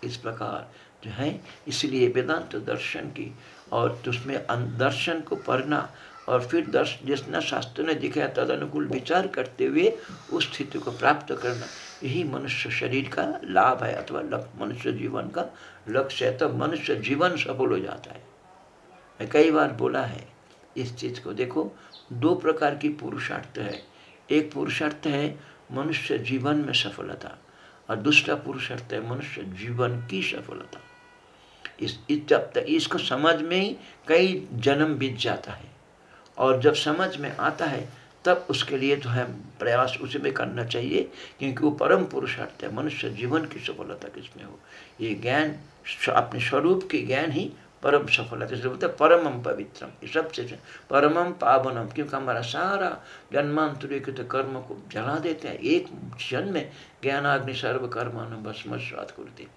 इस प्रकार जो है, इसलिए वेदांत तो दर्शन की और उसमें दर्शन को पढ़ना और फिर दर्श जिसना शास्त्र ने दिखाया तद अनुकूल विचार करते हुए उस स्थिति को प्राप्त करना, यही मनुष्य शरीर का लाभ है अथवा मनुष्य जीवन का लक्ष्य है, तब मनुष्य जीवन सफल हो जाता है। मैं कई बार बोला है, इस चीज़ को देखो, दो प्रकार की पुरुषार्थ है। एक पुरुषार्थ है मनुष्य जीवन में सफलता और दूसरा पुरुषार्थ है मनुष्य जीवन की सफलता। इस जब तक इसको समझ में ही कई जन्म बीत जाता है और जब समझ में आता है, तब उसके लिए जो है प्रयास उसी में करना चाहिए क्योंकि वो परम पुरुषार्थ है। मनुष्य जीवन की सफलता किसमें हो? ये ज्ञान अपने स्वरूप के ज्ञान ही परम सफलता इसलिए बोलते परमम पवित्रम ये सबसे परमम पावनम। क्योंकि हमारा सारा जन्मांतरिकृत कर्म को जला देते हैं। एक क्षण में ज्ञानाग्नि सर्व कर्मान भस्म स्वाद करते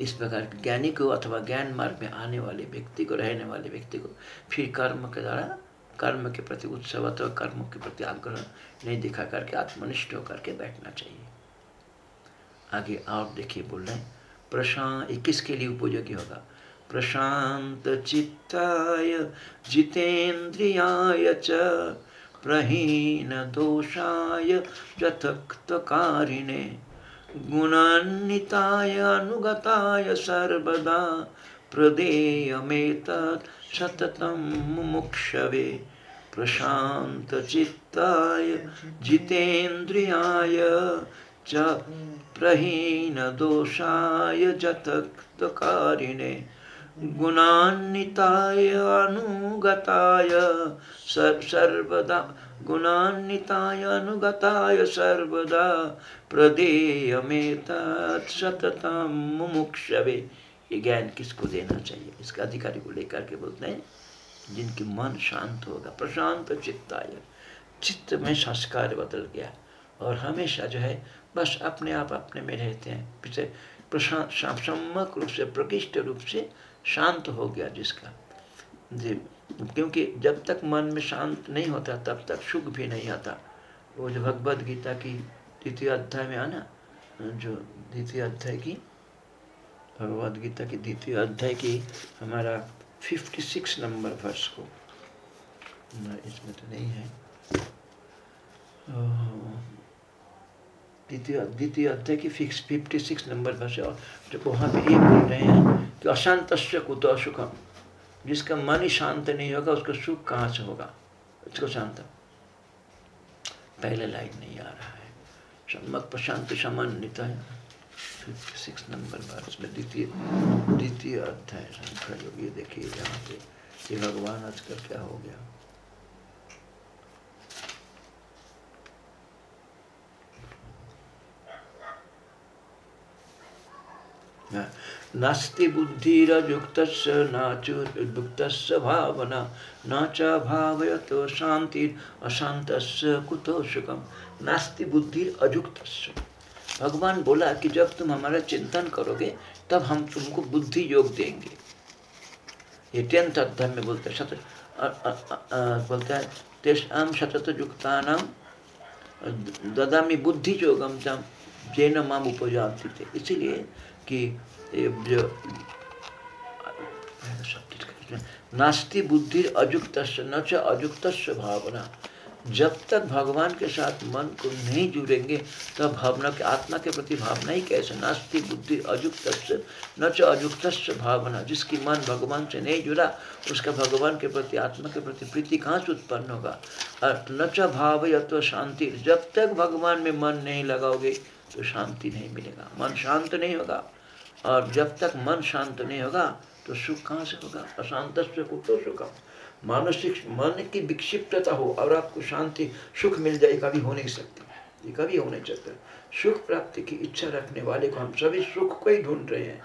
इस प्रकार ज्ञानी को अथवा ज्ञान मार्ग में आने वाले व्यक्ति को, रहने वाले व्यक्ति को फिर कर्म के द्वारा, कर्म के प्रति उत्सव अथवा कर्म के प्रति आग्रह नहीं दिखा करके आत्मनिष्ठ होकर के बैठना चाहिए। आगे और देखिए बोल रहे हैं, प्रशांत किसके लिए उपयोगी होगा? प्रशांत चित्ताय जितेन्द्रियाय च प्रहीन दोषाय यथक्तकारिणे, गुणान्विताय, अनुगताय सर्वदा प्रदेयमेतत् सततं मुमुक्षवे, प्रशान्तचित्ताय, जितेन्द्रियाय च प्रहीनदोषाय जतक्तकारिणे गुणान्विताय अनुगताय सर्वदा गुणान्विताय अनुगताय सर्वदा प्रदेयमेतत् सततं मुमुक्षवे। ये ज्ञान किसको देना चाहिए? इसका अधिकारी को लेकर के बोलते हैं, जिनकी मन शांत होगा, प्रशांत चित्ताय चित्त में संस्कार बदल गया। और हमेशा जो है, बस अपने आप अपने में रहते हैं। पीछे प्रशांत सम्यक रूप से, प्रकृष्ट रूप से शांत हो गया जिसका। जी, क्योंकि जब तक मन में शांत नहीं होता, तब तक सुख भी नहीं आता। वो जो भगवद गीता की द्वितीय अध्याय में आना, जो द्वितीय अध्याय की, भगवद गीता की द्वितीय अध्याय की हमारा फिफ्टी सिक्स नंबर वर्ष को। इसमें तो नहीं है। द्वितीय द्वितीय अध्याय की फिक्स फिफ्टी सिक्स नंबर वर्ष और जो वहाँ पे ये बोल रहे हैं कि अशांत कुत सुखम जिसका मन ही शांत नहीं होगा, उसका सुख कहाँ से होगा? उसको शांत। पहले लाइन नहीं आ रहा है। सम्मत प्रशांत समान है। सिक्स नंबर पर उसमें द्वितीय द्वितीय अध्याय संख्या योग ये देखिए यहाँ पे। ये भगवान आजकल क्या हो गया? नास्ति बुद्धिरयुक्त नाचुर्भुक्त भावना, न च भावयत शांति अशांत कुतो सुखम। नास्ति बुद्धि अयुक्त भगवान बोला कि जब तुम हमारा चिंतन करोगे, तब हम तुमको बुद्धि योग देंगे। ये टेंथ अध्याय में बोलते हैं सत बोलते हैं तेषाम सतत युक्तानाम ददामी बुद्धि योगम जम। जैन माम थे। इसीलिए कि जो नास्ति बुद्धि अयुक्त न च अयुक्त भावना। जब तक भगवान के साथ मन को नहीं जुड़ेंगे, तब भावना के, आत्मा के प्रति भावना ही कैसे? नास्ति बुद्धि अयुक्त न च अयुक्त भावना। जिसकी मन भगवान से नहीं जुड़ा, उसका भगवान के प्रति, आत्मा के प्रति प्रीति कहाँ से उत्पन्न होगा? और न च भाव या तो शांति। जब तक भगवान में मन नहीं लगाओगे तो शांति नहीं मिलेगा। मन शांत नहीं होगा। और जब तक मन शांत नहीं होगा तो सुख कहाँ से होगा? अशांत से कुतो सुखम मानसिक मन की विक्षिप्तता हो और आपको शांति, सुख मिल जाए, कभी हो नहीं सकती। ये कभी हो नहीं सकता। सुख प्राप्ति की इच्छा रखने वाले को हम सभी सुख को ही ढूंढ रहे हैं।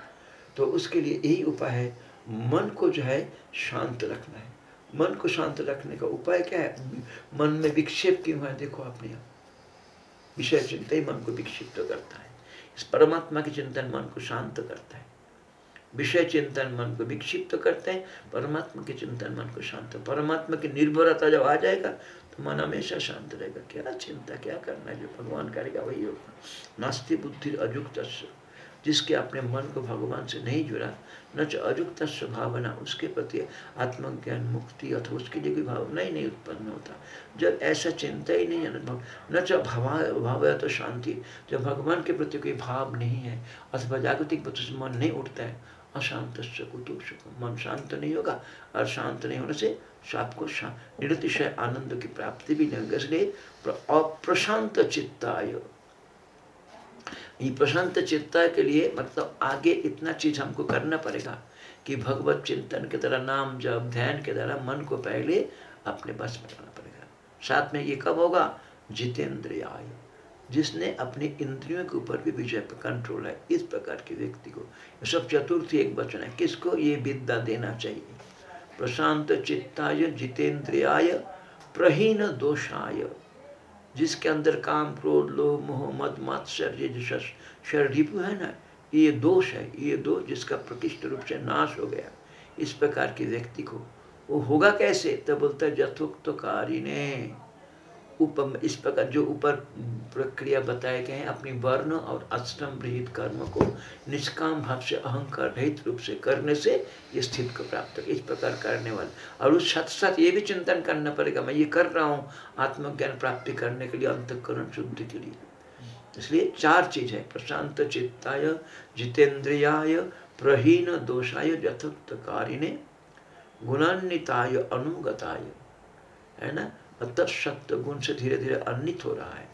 तो उसके लिए यही उपाय है, मन को जो है शांत रखना है। मन को शांत रखने का उपाय क्या है? मन में विक्षेप क्यों है? देखो अपने विषय चिंता ही मन को विक्षिप्त करता है। इस परमात्मा के चिंतन मन को शांत करता है। विषय चिंतन मन को विक्षिप्त करते हैं, परमात्मा के चिंतन मन को शांत परमात्मा की निर्भरता जब आ जाएगा तो मन हमेशा शांत रहेगा। क्या चिंता, क्या करना है? जो भगवान करेगा वही होगा। नास्ति बुद्धि अजुक्त जिसके अपने मन को भगवान से नहीं जुड़ा न च अयुक्त भावना, उसके प्रति आत्मज्ञान, मुक्ति अथवा उसके लिए कोई भावना ही नहीं उत्पन्न होता। जब ऐसा चिंता ही नहीं अनुभव, न च भाव भाव तो शांति, जब भगवान के प्रति कोई भाव नहीं है, अथवा जागतिक से मन नहीं उठता है अशांत मन शांत नहीं होगा, और शांत नहीं होने से आपको निरतिशय आनंद की प्राप्ति भी नहीं होगी, इसलिए अप्रशांत चित्ताय। ये प्रशांत चित्ता के लिए मतलब आगे इतना चीज़ हमको करना पड़ेगा कि भगवत चिंतन के तरह नाम जब ध्यान के द्वारा मन को पहले अपने बस में लाना पड़ेगा। साथ में ये कब होगा? जितेंद्रियाय। जिसने अपने इंद्रियों के ऊपर भी विजय पर कंट्रोल है, इस प्रकार के व्यक्ति को। सब चतुर्थी एक वचन है। किसको? ये विद्या देना चाहिए। प्रशांत चित्ताय जितेंद्रियाय, प्रहीन दोषाय। जिसके अंदर काम, क्रोध, लोभ मोहम्मद मद मात्सर्य ये है ना, ये दोष है, ये दोष जिसका प्रतिष्ठ रूप से नाश हो गया। इस प्रकार के व्यक्ति को, वो होगा कैसे? तब बोलता है जथुक्त ने उपम इस प्रकार जो ऊपर प्रक्रिया बताए गए हैं, अपनी वर्ण और अष्टम रहित कर्म को निष्काम भाव से, अहंकार रहित रूप से करने से ये स्थिति को प्राप्त कर इस प्रकार करने वाले। और उस साथ साथ ये भी चिंतन करना पड़ेगा, मैं ये कर रहा हूँ, आत्मज्ञान प्राप्ति करने के लिए, अंतकरण शुद्धि के लिए। इसलिए चार चीज़ है, प्रशांत चित्ताय, जितेंद्रियाय प्रहीन दोषाय यथोक्त कारिणे गुणान्विताय, अनुगताय। है ना? तब सत्य गुण से धीरे धीरे अन्वित हो रहा है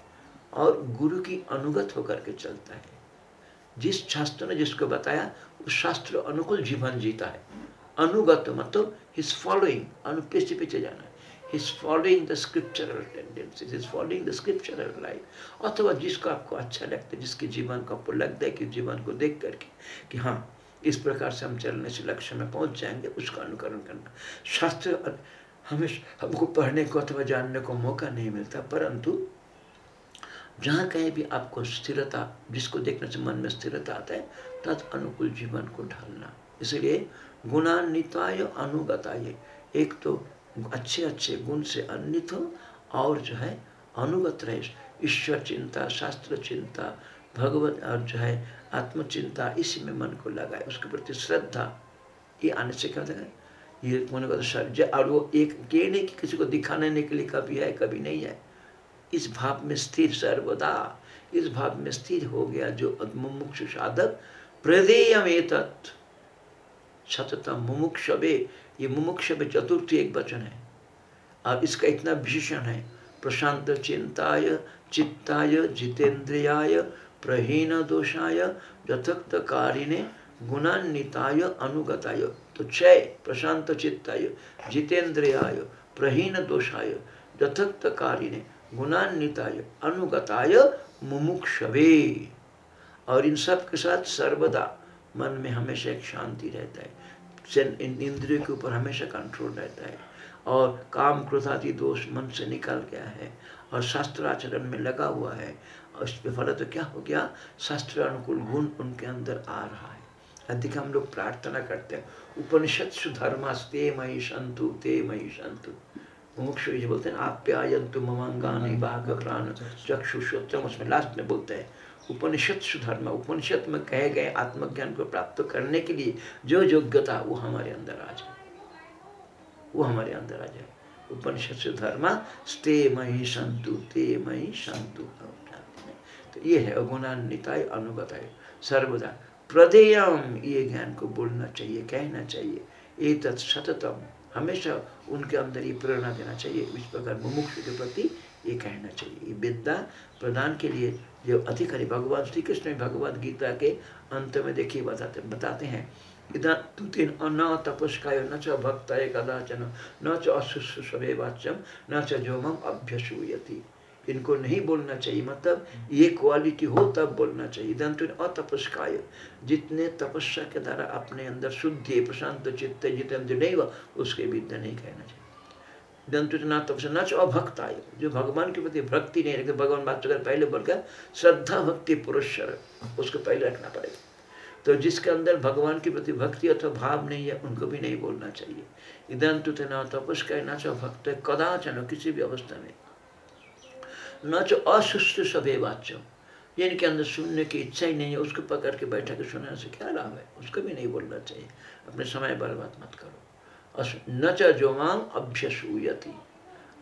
और गुरु की अनुगत होकर के चलता है। जिस शास्त्र ने जिसको बताया, उस शास्त्र अनुकूल जीवन जीता है। अनुगत मतलब हिज फॉलोइंग अनु पीछे पीछे जाना है। His following the scriptural tendencies his following the scriptural life अथवा जिसको आपको अच्छा लगता है, जिसके जीवन को आपको लगता है कि जीवन को देख करके कि हाँ इस प्रकार से हम चलने से लक्ष्य में पहुँच जाएँगे, उसका अनुकरण करना। शास्त्र हमें हमको पढ़ने को अथवा जानने को मौका नहीं मिलता, परंतु जहाँ कहीं भी आपको स्थिरता, जिसको देखने से मन में स्थिरता आता है, तद अनुकूल जीवन को ढालना। इसलिए गुणान्विताय अनुगताय, एक तो अच्छे अच्छे गुण से अन्वित हो और जो है अनुगत रहे। ईश्वर चिंता, शास्त्र चिंता, भगवत और जो है आत्मचिंता, इसी में मन को लगाए। उसके प्रति श्रद्धा, ये आने से क्या है? ये होने का सर और वो एक ये नहीं कि किसी को दिखाने के लिए कभी है, कभी नहीं है। इस भाव में स्थिर सर्वदा, इस भाव में स्थिर हो गया जो मुमुक्ष साधक प्रदेय तत् सततम मुमुक्षवे, ये मुमुक्षवे चतुर्थी एक वचन है। और इसका इतना विशेषण है। प्रशांत चिंताय, चित्ताय, जितेंद्रियाय, प्रहीन दोषाय यथक्त कारिणे गुणान्विताय, अनुगताय। तो क्षय प्रशांत चित्ताय जितेंद्रियाय प्रहीन दोषाय यथक्त कारिणे गुणान्विताय, अनुगताय मुमुक्षवे। और इन सब के साथ सर्वदा मन में हमेशा एक शांति रहता है। इन इंद्रियों के ऊपर हमेशा कंट्रोल रहता है। और काम, क्रोधादि दोष मन से निकल गया है और शास्त्र आचरण में लगा हुआ है। और इस पे फल तो क्या हो गया? शास्त्र अनुकूल गुण उनके अंदर आ रहा है। अधिक हम लोग प्रार्थना करते हैं। उपनिषद सुधर्मास्ते मई संतु ते मई संतु मुमुक्ष बोलते हैं आप प्यायंतु ममंगानी बाघ प्राण चक्षुषोत्तम उसमें लास्ट में बोलते हैं। उपनिषद सुधर्म उपनिषद में कहे गए आत्मज्ञान को प्राप्त करने के लिए जो योग्यता वो हमारे अंदर आ जाए। वो हमारे अंदर आ जाए। उपनिषद सुधर्मा स्ते मही संतु ते मही संतु तो ये है गुणान्विताय अनुगताय सर्वदा। प्रदेयम ये ज्ञान को बोलना चाहिए, कहना चाहिए। ये तत्सततम हमेशा उनके अंदर ये प्रेरणा देना चाहिए। इस प्रकार मुमुक्ष के प्रति ये कहना चाहिए। ये विद्या प्रदान के लिए जो अधिकारी भगवान श्री कृष्ण भगवद गीता के अंत में देखिए, बताते बताते हैं। इधर तू तीन न तपस्काय, न च भक्त कदाचन, न च अशुश्रुषवे वाच्यम न च अभ्यसूयति। इनको नहीं बोलना चाहिए। मतलब ये क्वालिटी हो, तब बोलना चाहिए। दंतु अतपस्काय जितने तपस्या के द्वारा अपने अंदर शुद्धि, प्रशांत चित्त जितेंद्र नहीं हुआ, उसके विद्या नहीं कहना चाहिए। दंतु ना तपस्या, न अभक्त आय जो भगवान के प्रति भक्ति नहीं रखते, भगवान बात अगर पहले बोल गया, श्रद्धा भक्ति पुरुष उसको पहले रखना पड़ेगा। तो जिसके अंदर भगवान के प्रति भक्ति अथवा भाव नहीं है, उनको भी नहीं बोलना चाहिए। इधन तो न तपस कहना चाहो भक्त कदाचन किसी भी अवस्था में। न चो असुष्ट सभे वाच्य जिनके अंदर सुनने की इच्छा ही नहीं है, उसको पकड़ के बैठा के सुनने से क्या लाभ है? उसको भी नहीं बोलना चाहिए। अपने समय बर्बाद मत करो। न च जोमांग अभ्यसूयती।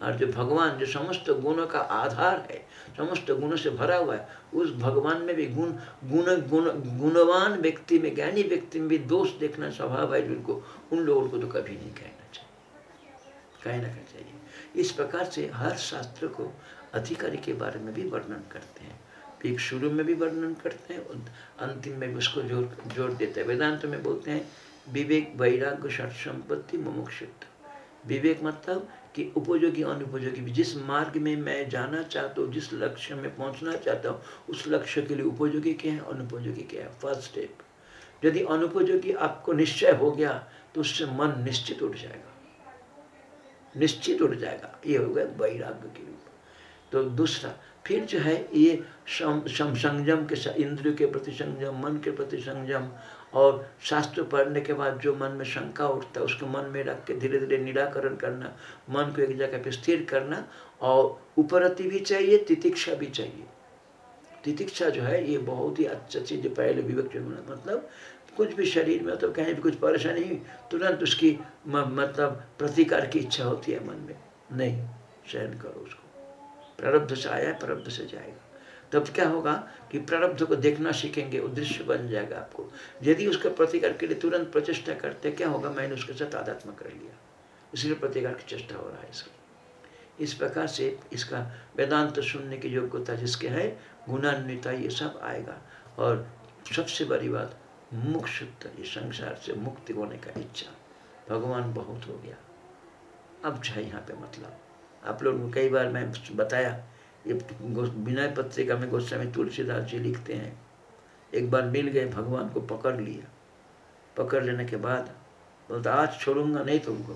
और जो भगवान, जो समस्त गुणों का आधार है, समस्त गुणों से भरा हुआ है, उस भगवान में भी गुण गुण गुण, गुणवान व्यक्ति में, ज्ञानी व्यक्ति में भी दोष देखना स्वभाव है, जिनको उन लोगों को तो कभी नहीं कहना चाहिए। कहना चाहिए? इस प्रकार से हर शास्त्र को अधिकारी के बारे में भी वर्णन करते हैं। एक शुरू में भी वर्णन करते हैं और अंतिम में उसको जोड़ जोड़ देते हैं। वेदांत में बोलते हैं, विवेक वैराग्य षट संपत्ति मुमुक्षुत्व विवेक मतलब कि उपयोगी, अनुपयोगी। जिस मार्ग में मैं जाना चाहता हूँ, जिस लक्ष्य में पहुँचना चाहता हूँ, उस लक्ष्य के लिए उपयोगी क्या है, अनुपयोगी क्या है? First step. यदि अनुपयोगी आपको निश्चय हो गया तो उससे मन निश्चित उठ जाएगा। निश्चित उठ जाएगा। ये हो गया वैराग्य के रूप तो दूसरा, फिर जो है ये सम संयम के इंद्रिय के प्रति संयम, मन के प्रति संयम और शास्त्र पढ़ने के बाद जो मन में शंका उठता है, उसको मन में रख के धीरे धीरे निराकरण करना, मन को एक जगह पे स्थिर करना और उपरति भी चाहिए, तितिक्षा भी चाहिए। तितिक्षा जो है ये बहुत ही अच्छा चीज़ पहले विवेक मतलब कुछ भी शरीर में तो कहीं भी कुछ परेशानी हुई, तुरंत उसकी मतलब प्रतिकार की इच्छा होती है मन में। नहीं सहन करो उसको। प्रारब्ध से आया है, प्रारब्ध से जाएगा। तब क्या होगा कि प्रारब्ध को देखना सीखेंगे, उद्देश्य बन जाएगा आपको। यदि उसका प्रतिकार के लिए तुरंत प्रचेष्टा करते, क्या होगा? मैंने उसके साथ आध्यात्म कर लिया। इसलिए प्रतिकार की चेष्टा हो रहा है इसका। इस प्रकार से इसका वेदांत सुनने की योग्यता जिसके है गुणान्विता ये सब आएगा। और सबसे बड़ी बात मुक्त ये संसार से मुक्ति होने का इच्छा। भगवान बहुत हो गया। अब चाहे यहाँ पे मतलब। आप लोग को कई बार मैं बताया, ये विनय पत्रिका में गोस्वामी तुलसीदास जी लिखते हैं। एक बार मिल गए, भगवान को पकड़ लिया। पकड़ लेने के बाद बोलता, आज छोड़ूँगा नहीं तुमको,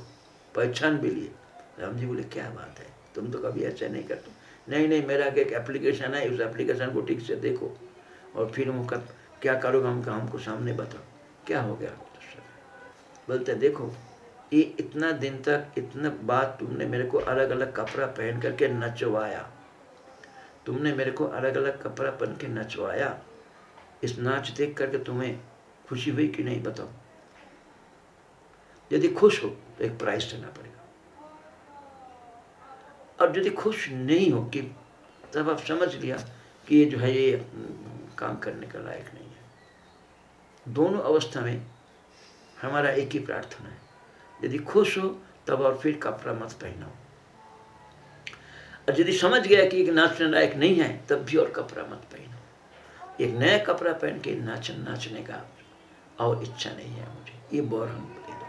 पहचान भी लिए। राम जी बोले, क्या बात है, तुम तो कभी ऐसा नहीं करते। नहीं नहीं, मेरा एक एप्लीकेशन है, उस एप्लीकेशन को ठीक से देखो और फिर वो क्या करोगे, हमको हमको सामने बताओ। क्या हो गया? बोलते, देखो ये इतना दिन तक, इतना बात तुमने मेरे को अलग अलग कपड़ा पहन करके नचवाया। तुमने मेरे को अलग अलग कपड़ा पहन के नचवाया। इस नाच देख करके तुम्हें खुशी हुई कि नहीं बताओ यदि खुश हो तो एक प्राइस देना पड़ेगा। और यदि खुश नहीं हो कि तब आप समझ लिया कि ये जो है, ये काम करने का लायक नहीं है। दोनों अवस्था में हमारा एक ही प्रार्थना है। यदि खुश हो, तब और फिर कपड़ा मत पहनो और यदि समझ गया कि एक नाचने लायक नहीं है, तब भी और कपड़ा मत पहनो एक नया कपड़ा पहन के नाच नाचने का और इच्छा नहीं है मुझे। ये बोर हम दे दो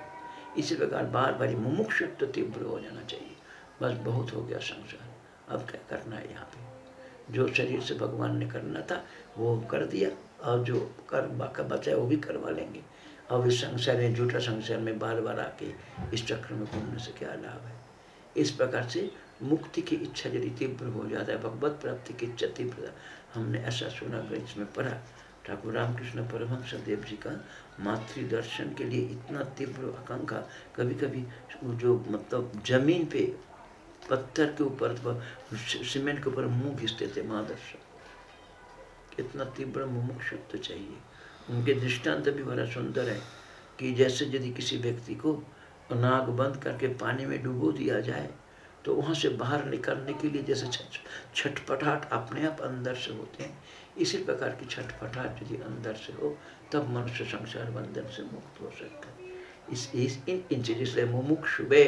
इसी प्रकार बार बार मुमुक्षुत्व तीव्र हो जाना चाहिए। बस बहुत हो गया संसार। अब क्या करना है यहाँ पे? जो शरीर से भगवान ने करना था, वो कर दिया। और जो कर बाका बचा है, वो भी करवा लेंगे। अब इस संसार में, झूठा संसार में बार बार आके इस चक्र में घूमने से क्या लाभ है? इस प्रकार से मुक्ति की इच्छा यदि तीव्र हो जाता है, भगवत प्राप्ति की इच्छा तीव्र हमने ऐसा सुना ग्रंथ में पढ़ा। ठाकुर रामकृष्ण परमहंस देव जी का मातृ दर्शन के लिए इतना तीव्र आकांक्षा कभी कभी जो मतलब ज़मीन पे पत्थर के ऊपर सीमेंट के ऊपर मुँह घिसते थे महादर्शन इतना तीव्र मुमुक्षुत्व चाहिए। उनके दृष्टांत भी बड़ा सुंदर है कि जैसे यदि किसी व्यक्ति को नाक बंद करके पानी में डुबो दिया जाए तो वहाँ से बाहर निकलने के लिए जैसे छटपटाहट अपने आप अंदर से होते हैं। इसी प्रकार की छटपटाहट यदि अंदर से हो तब मनुष्य संसार बंधन से मुक्त हो सकता है। इस, इस इन इन इसलिए मुमुक्षुबे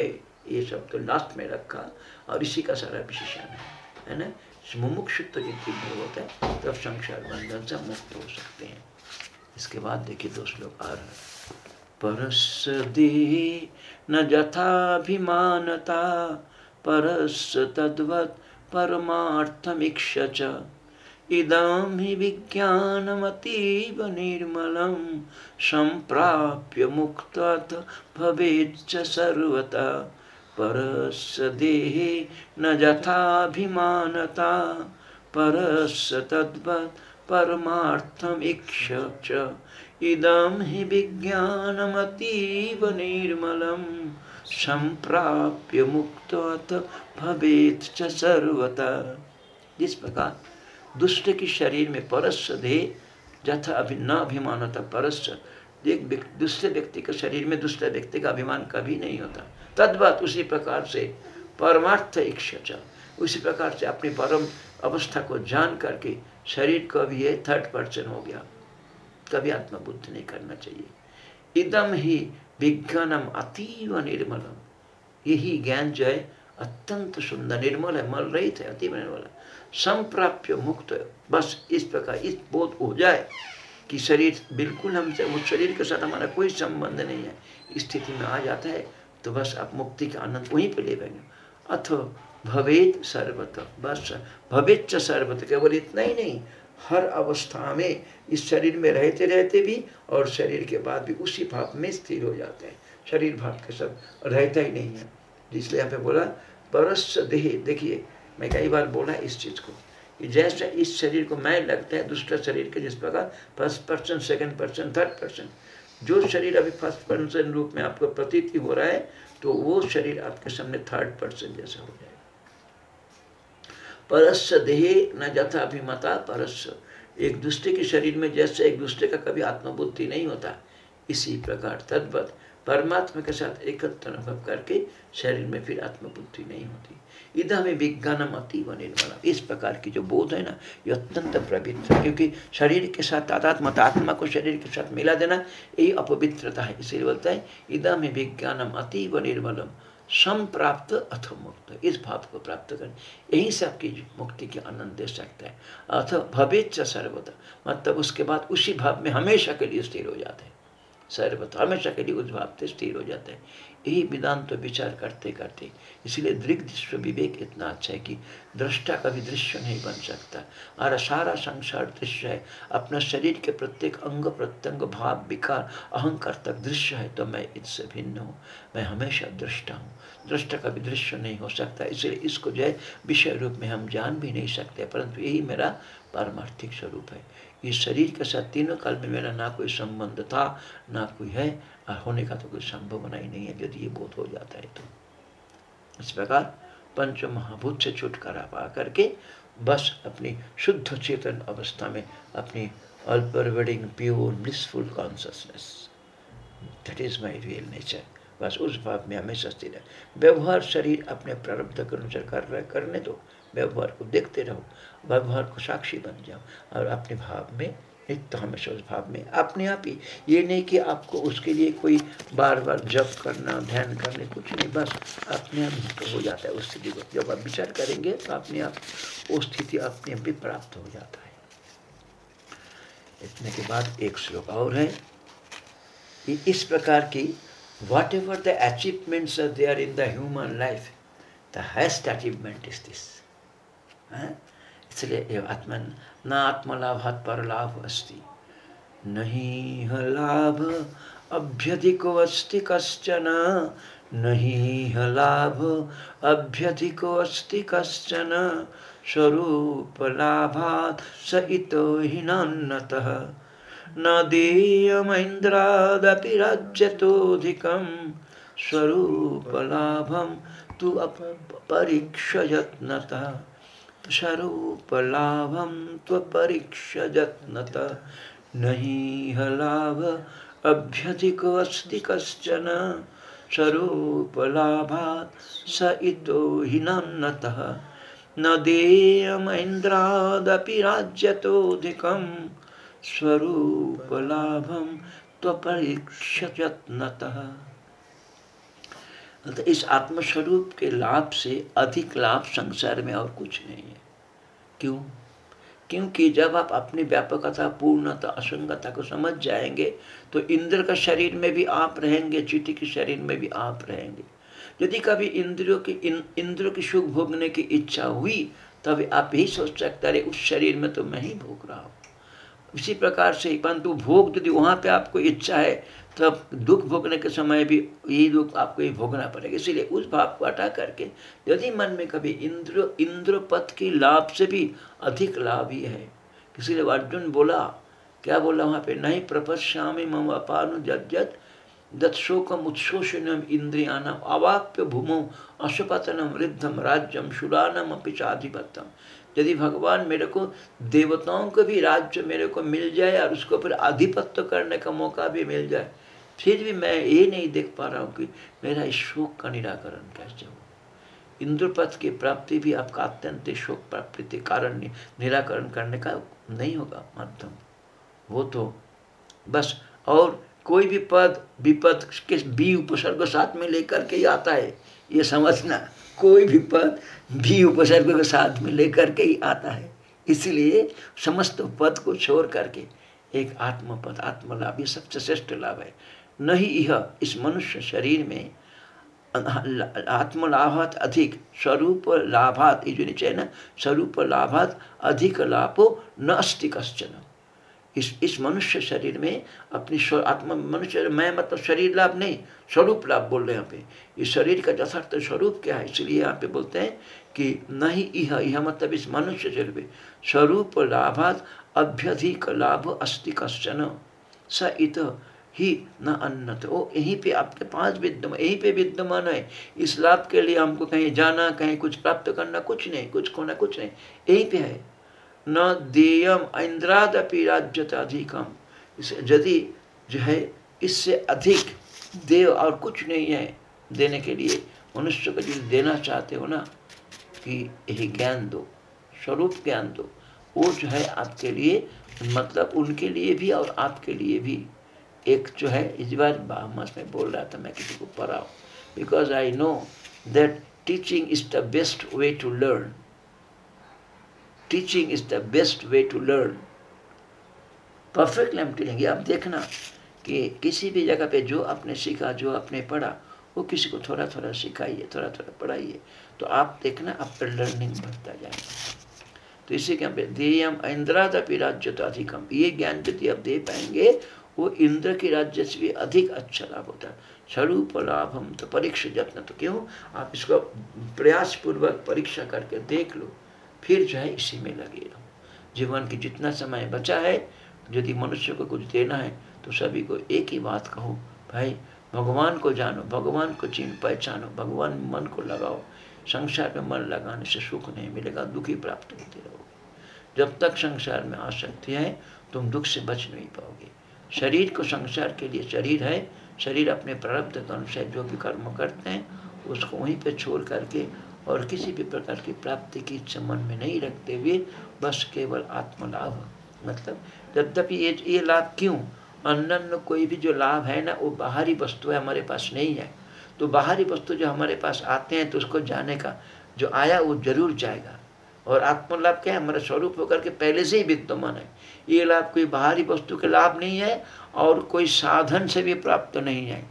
ये सब तो लास्ट में रखा और इसी का सारा विशेषण है है ना? मुमुक्षुत्व की होता है तब संसार बंधन से मुक्त हो सकते हैं। इसके बाद देखिए दो श्लोक आ रहा है। परस दे न जथाभिमानता, परस तद्वत परमार्थमीक्ष च इदं हि विज्ञानमतीव निर्मलं सम्प्राप्य मुक्तः भवेच्च सर्वथा परस्य देहे न यथाभिमानता परस्य तद्वत् परमार्थम इक्ष च। हि विज्ञानमतीव निर्मलं संप्राप्य मुक्त भवेत च सर्वता। जिस प्रकार दुष्ट की शरीर में परस्य दे जथा अभि न अभिमानता परस्य एक दूसरे व्यक्ति के शरीर में दूसरे व्यक्ति का अभिमान कभी नहीं होता। तद्वत उसी प्रकार से परमार्थ इच्छा उसी प्रकार से अपनी परम अवस्था को जान करके शरीर को भी ये थर्ड पर्सन हो गया। कभी आत्मबुद्ध नहीं करना चाहिए। इदम ही विज्ञानम अतीव निर्मलम। यही ज्ञान जो है, अत्यंत सुंदर, निर्मल है, मल रहित है अति निर्मल संप्राप्य मुक्त है। बस इस प्रकार, इस बोध हो जाए कि शरीर बिल्कुल हमसे, उस शरीर के साथ हमारा कोई संबंध नहीं है। स्थिति में आ जाता है तो बस आप मुक्ति का आनंद वहीं पर ले पाएँगे अथवा भवेद सर्वत, बस। भवेच सर्वत, केवल इतना ही नहीं, हर अवस्था में इस शरीर में रहते रहते भी और शरीर के बाद भी उसी भाव में स्थिर हो जाते हैं। शरीर भाव के सब रहता ही नहीं है। इसलिए यहाँ पे बोला परस देह। देखिए, मैं कई बार बोला इस चीज़ को कि जैसे इस शरीर को मैं लगता है दूसरा शरीर के जिस प्रकार first person, second person, third person, जो शरीर अभी फ़र्स्ट पर्सन रूप में आपको प्रतीति हो रहा है तो वो शरीर आपके सामने थर्ड पर्सन जैसा हो जाएगा परस्य देहे न जथा अभिमता परस्य। एक दूसरे के शरीर में जैसे एक दूसरे का कभी आत्मबुद्धि नहीं होता, इसी प्रकार तद्वत परमात्मा के साथ एकत्र अनुभव करके शरीर में फिर आत्मबुद्धि नहीं होती। इधर हमें विज्ञानम अतीव निर्मल इस प्रकार की जो बोध है ना, ये अत्यंत पवित्र क्योंकि शरीर के साथ तादात्मत आत्मा को शरीर के साथ मिला देना, यही अपवित्रता है। इसीलिए बोलता है इधर में विज्ञानम अतीव निर्मलम। संप्राप्त अथ मुक्त इस भाव को प्राप्त कर यही से आपकी मुक्ति के आनंद दे सकता है। अथ भवेच सर्वत मतलब उसके बाद उसी भाव में हमेशा के लिए स्थिर हो जाते हैं। सर्वत हमेशा के लिए उस भाव से स्थिर हो जाते हैं। यही वेदांत तो विचार करते करते। इसलिए दृग्दृश्य विवेक इतना अच्छा है कि दृष्टा कभी दृश्य नहीं बन सकता। और सारा संसार दृश्य है। अपना शरीर के प्रत्येक अंग, प्रत्यंग, भाव, विकार, अहंकार तक दृश्य है तो मैं इससे भिन्न हूँ। मैं हमेशा दृष्टा हूँ। दृष्टा का भी दृश्य नहीं हो सकता। इसलिए इसको जो है विषय रूप में हम जान भी नहीं सकते, परंतु यही मेरा पारमार्थिक स्वरूप है। इस शरीर के साथ तीनों काल में मेरा ना कोई संबंध था, ना कोई है होने का तो कोई संभावना ही नहीं है। यदि ये बोध हो जाता है तो। इस प्रकार पंच महाभूत से छुटकारा पा करके बस अपनी शुद्ध चेतन अवस्था में अपनी all pervading pure blissful consciousness that is my real nature बस उस भाव में हमेशा स्थिर है। व्यवहार शरीर अपने प्रारब्ध के अनुसार कर रहे करने दो। व्यवहार को देखते रहो। व्यवहार को साक्षी बन जाओ। और अपने भाव में नित्य हमेशा उस भाव में अपने आप ही। ये नहीं कि आपको उसके लिए कोई बार बार जप करना, ध्यान करने कुछ नहीं, बस अपने आप तो हो जाता है। उस स्थिति को जब आप विचार करेंगे तो अपने आप वो स्थिति अपने आप भी प्राप्त हो जाता है। इतने के बाद एक श्लोक और है कि इस प्रकार की whatever the achievements there in the human life the highest achievement is this इसलिए आत्मा न आत्मलाभात पर लाभ अस्ति। नहीं लाभ अभ्यधिको अस्ति कश्चन नहीं लाभ अभ्यधिको अस्ति कश्चन स्वरूप लाभात स इतो हिनान्नतः न दीयमैन्द्रादपि राज्यतोऽधिकं स्वरूपलाभं तु अपरीक्षयत्नतः स्वरूपलाभं त्वपरीक्षयत्नत नहि लाभ अभ्यधिकोऽस्ति कश्चन स्वरूपलाभात् स इतो हिनन्नतः। न देयमैन्द्रादपि राज्यतोऽधिकं स्वरूपलाभं त्वपरीक्षयत्नतः तो इस आत्मस्वरूप के लाभ से अधिक लाभ संसार में और कुछ नहीं है। क्यों? क्योंकि जब आप अपनी व्यापकता, पूर्णता, असंगता को समझ जाएँगे तो इंद्र का शरीर में भी आप रहेंगे चीटी के शरीर में भी आप रहेंगे। यदि कभी इंद्रियों की इंद्र की सुख भोगने की इच्छा हुई तब आप यही सोच सकते अरे, उस शरीर में तो मैं ही भोग रहा हूँ। इसी प्रकार से, परंतु भोग यदि वहाँ पे आपको इच्छा है तब दुख भोगने के समय भी यही दुख आपको ही भोगना पड़ेगा। इसीलिए उस भाव को हटा करके यदि मन में कभी इंद्र इंद्र पथ की लाभ से भी अधिक लाभ ही है। इसीलिए अर्जुन बोला, क्या बोला वहाँ पे? नहीं प्रपश्यामी मम अपानु जत दत्शोकम उत्शोषणम इंद्रियानम अवाप्य भूमो अशुपतनम वृद्धम राज्यम शुरानम अपिचाधिपत्यम यदि भगवान मेरे को, देवताओं को भी राज्य मेरे को मिल जाए और उसको फिर आधिपत्य करने का मौका भी मिल जाए फिर भी मैं ये नहीं देख पा रहा हूँ कि मेरा इस शोक का निराकरण कैसे हो इंद्रपथ की प्राप्ति भी आपका अत्यंत शोक प्राप्ति कारण निराकरण करने का नहीं होगा माध्यम। वो तो बस और कोई भी पद, विपद के बी उपसर्ग साथ में लेकर के ही आता है, ये समझना। कोई भी पद, भी उपसर्ग के साथ में लेकर के ही आता है। इसलिए समस्त पद को छोड़ करके एक आत्मपद, आत्मलाभ, ये सबसे श्रेष्ठ लाभ है। नहीं यह इस मनुष्य शरीर में आत्मलाभात अधिक स्वरूप लाभात ये जो नीचे है ना स्वरूप लाभात अधिक लाभो न अस्ति कश्चन। इस इस मनुष्य शरीर में अपनी आत्मा, मनुष्य मैं मतलब शरीर लाभ नहीं, स्वरूप लाभ बोल रहे हैं यहाँ पे। इस शरीर का यथार्थ स्वरूप क्या है? इसलिए यहाँ पे बोलते हैं कि नहीं यह यह मतलब इस मनुष्य शरीर में स्वरूप लाभात अभ्यधिक लाभ अस्ति कश्चन। स इत ही न अन्नत। वो यहीं पे आपके पास विद्यमान, यहीं पे विद्यमान है। इस लाभ के लिए हमको कहीं जाना, कहीं कुछ प्राप्त करना, कुछ नहीं, कुछ खोना, कुछ नहीं। यहीं पे है। न देयम इंद्रादपि राज्यताधिकम। यदि जो है, इससे अधिक देव और कुछ नहीं है देने के लिए, मनुष्य को जो देना चाहते हो ना, कि यही ज्ञान दो, स्वरूप ज्ञान दो, वो जो है आपके लिए मतलब उनके लिए भी और आपके लिए भी। एक जो है, इस बार बामस में बोल रहा था मैं किसी को पढ़ाओ because I know that teaching is the best way to learn teaching is the best way to learn perfectly हम टेलिंग आप देखना कि किसी भी जगह पे जो आपने सीखा, जो आपने पढ़ा, वो किसी को थोड़ा थोड़ा सिखाइए थोड़ा थोड़ा पढ़ाइए। तो आप देखना आपका लर्निंग बढ़ता जाएगा। तो इसी के देयम इंद्रादपि राज्य तो अधिकम। ये ज्ञान यदि आप दे पाएँगे वो इंद्र के राज्य से भी अधिक अच्छा लाभ होता है। स्वरूप लाभ हम तो परीक्षा जत्न तो क्यों? आप इसको प्रयास पूर्वक परीक्षा करके देख लो, फिर जो है इसी में लगे रहो जीवन की जितना समय बचा है, यदि मनुष्य को कुछ देना है तो सभी को एक ही बात कहो, भाई, भगवान को जानो, भगवान को चिन्ह पहचानो, भगवान मन को लगाओ। संसार में मन लगाने से सुख नहीं मिलेगा, दुखी प्राप्त होते रहोगे। जब तक संसार में आसक्ति है, तुम दुख से बच नहीं पाओगे। शरीर को संसार के लिए शरीर है, शरीर अपने प्रारब्ध के अनुसार जो भी कर्म करते हैं, उसको वहीं पे छोड़ करके और किसी भी प्रकार की प्राप्ति की इच्छा मन में नहीं रखते हुए बस केवल आत्मलाभ। मतलब यद्यपि ये ये लाभ क्यों? अन्य कोई भी जो लाभ है ना, वो बाहरी वस्तु है, हमारे पास नहीं है। तो बाहरी वस्तु जो हमारे पास आते हैं तो उसको जाने का, जो आया, वो ज़रूर जाएगा। और आत्मलाभ क्या है? हमारा स्वरूप होकर के पहले से ही विद्यमान है। ये लाभ कोई बाहरी वस्तु के लाभ नहीं है और कोई साधन से भी प्राप्त नहीं है।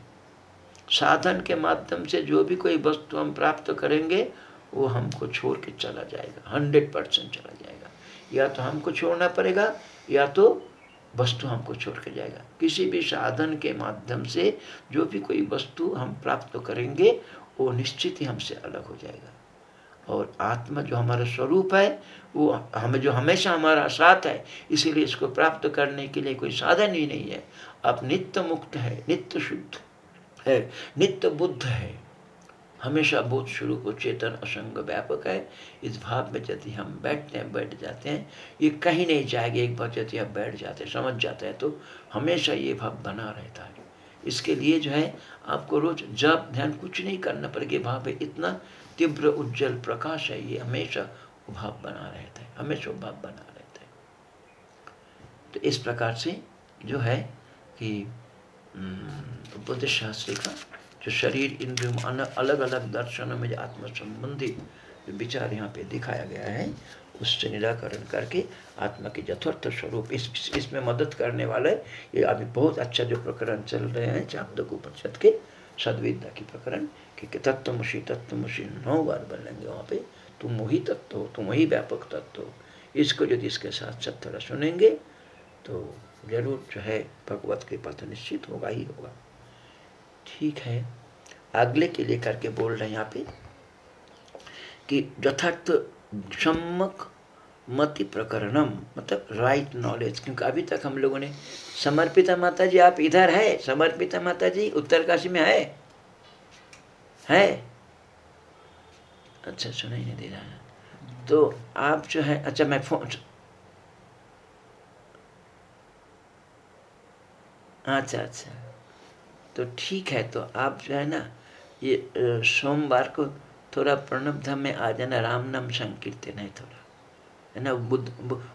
साधन के माध्यम से जो भी कोई वस्तु हम प्राप्त करेंगे, वो हमको छोड़ के चला जाएगा। हंड्रेड परसेंट चला जाएगा। या तो हमको छोड़ना पड़ेगा, या तो वस्तु हमको छोड़ के जाएगा। किसी भी साधन के माध्यम से जो भी कोई वस्तु हम प्राप्त करेंगे, वो निश्चित ही हमसे अलग हो जाएगा। और आत्मा जो हमारा स्वरूप है, वो हमें जो हमेशा हमारा साथ है, इसीलिए इसको प्राप्त करने के लिए कोई साधन ही नहीं है। आप नित्य मुक्त है, नित्य शुद्ध है, नित्य बुद्ध है। हमेशा बोध शुरू को चेतन असंग व्यापक है। इस भाव में यदि हम बैठते हैं, बैठ जाते हैं, ये कहीं नहीं जाएगा, एक बार यदि आप बैठ जाते हैं, समझ जाते हैं तो हमेशा ये भाव बना रहता है। इसके लिए जो है, आपको रोज जब ध्यान कुछ नहीं करना पड़ेगा भाव है, इतना तीव्र उज्जवल प्रकाश है, ये हमेशा भाव बना रहता है, हमेशा भाव बना रहता है। तो इस प्रकार से जो है कि बुद्ध शास्त्री का जो शरीर इंद्रियों अलग अलग दर्शनों में जो आत्म संबंधी जो विचार यहाँ पे दिखाया गया है, उससे निराकरण करके आत्मा के यथार्थ स्वरूप, इस इसमें मदद करने वाले ये अभी बहुत अच्छा जो प्रकरण चल रहे हैं चांदक उपनिषद के सदविद्या की प्रकरण। कि तत्वमुषी तत्वमुषी नौ बार बन लेंगे वहाँ पे, तुम वही तत्व हो, तुम वही व्यापक तत्व हो। इसको यदि इसके साथ सब तरह सुनेंगे तो ज़रूर जो है भगवत के पथ निश्चित होगा ही होगा। ठीक है। अगले के लिए करके बोल रहे हैं यहाँ पे कि यथार्थ सम्मक मति प्रकरणम मतलब राइट नॉलेज क्योंकि अभी तक हम लोगों ने समर्पिता माता जी, आप इधर है, समर्पिता माता जी उत्तरकाशी में है? है? अच्छा सुनाई नहीं दे रहा है। तो आप जो है अच्छा मैं फ़ोन अच्छा अच्छा। तो ठीक है तो आप जो है ना ये सोमवार को थोड़ा प्रणब धाम में आ जाना राम नाम संकीर्तन है थोड़ा। है ना बुद्ध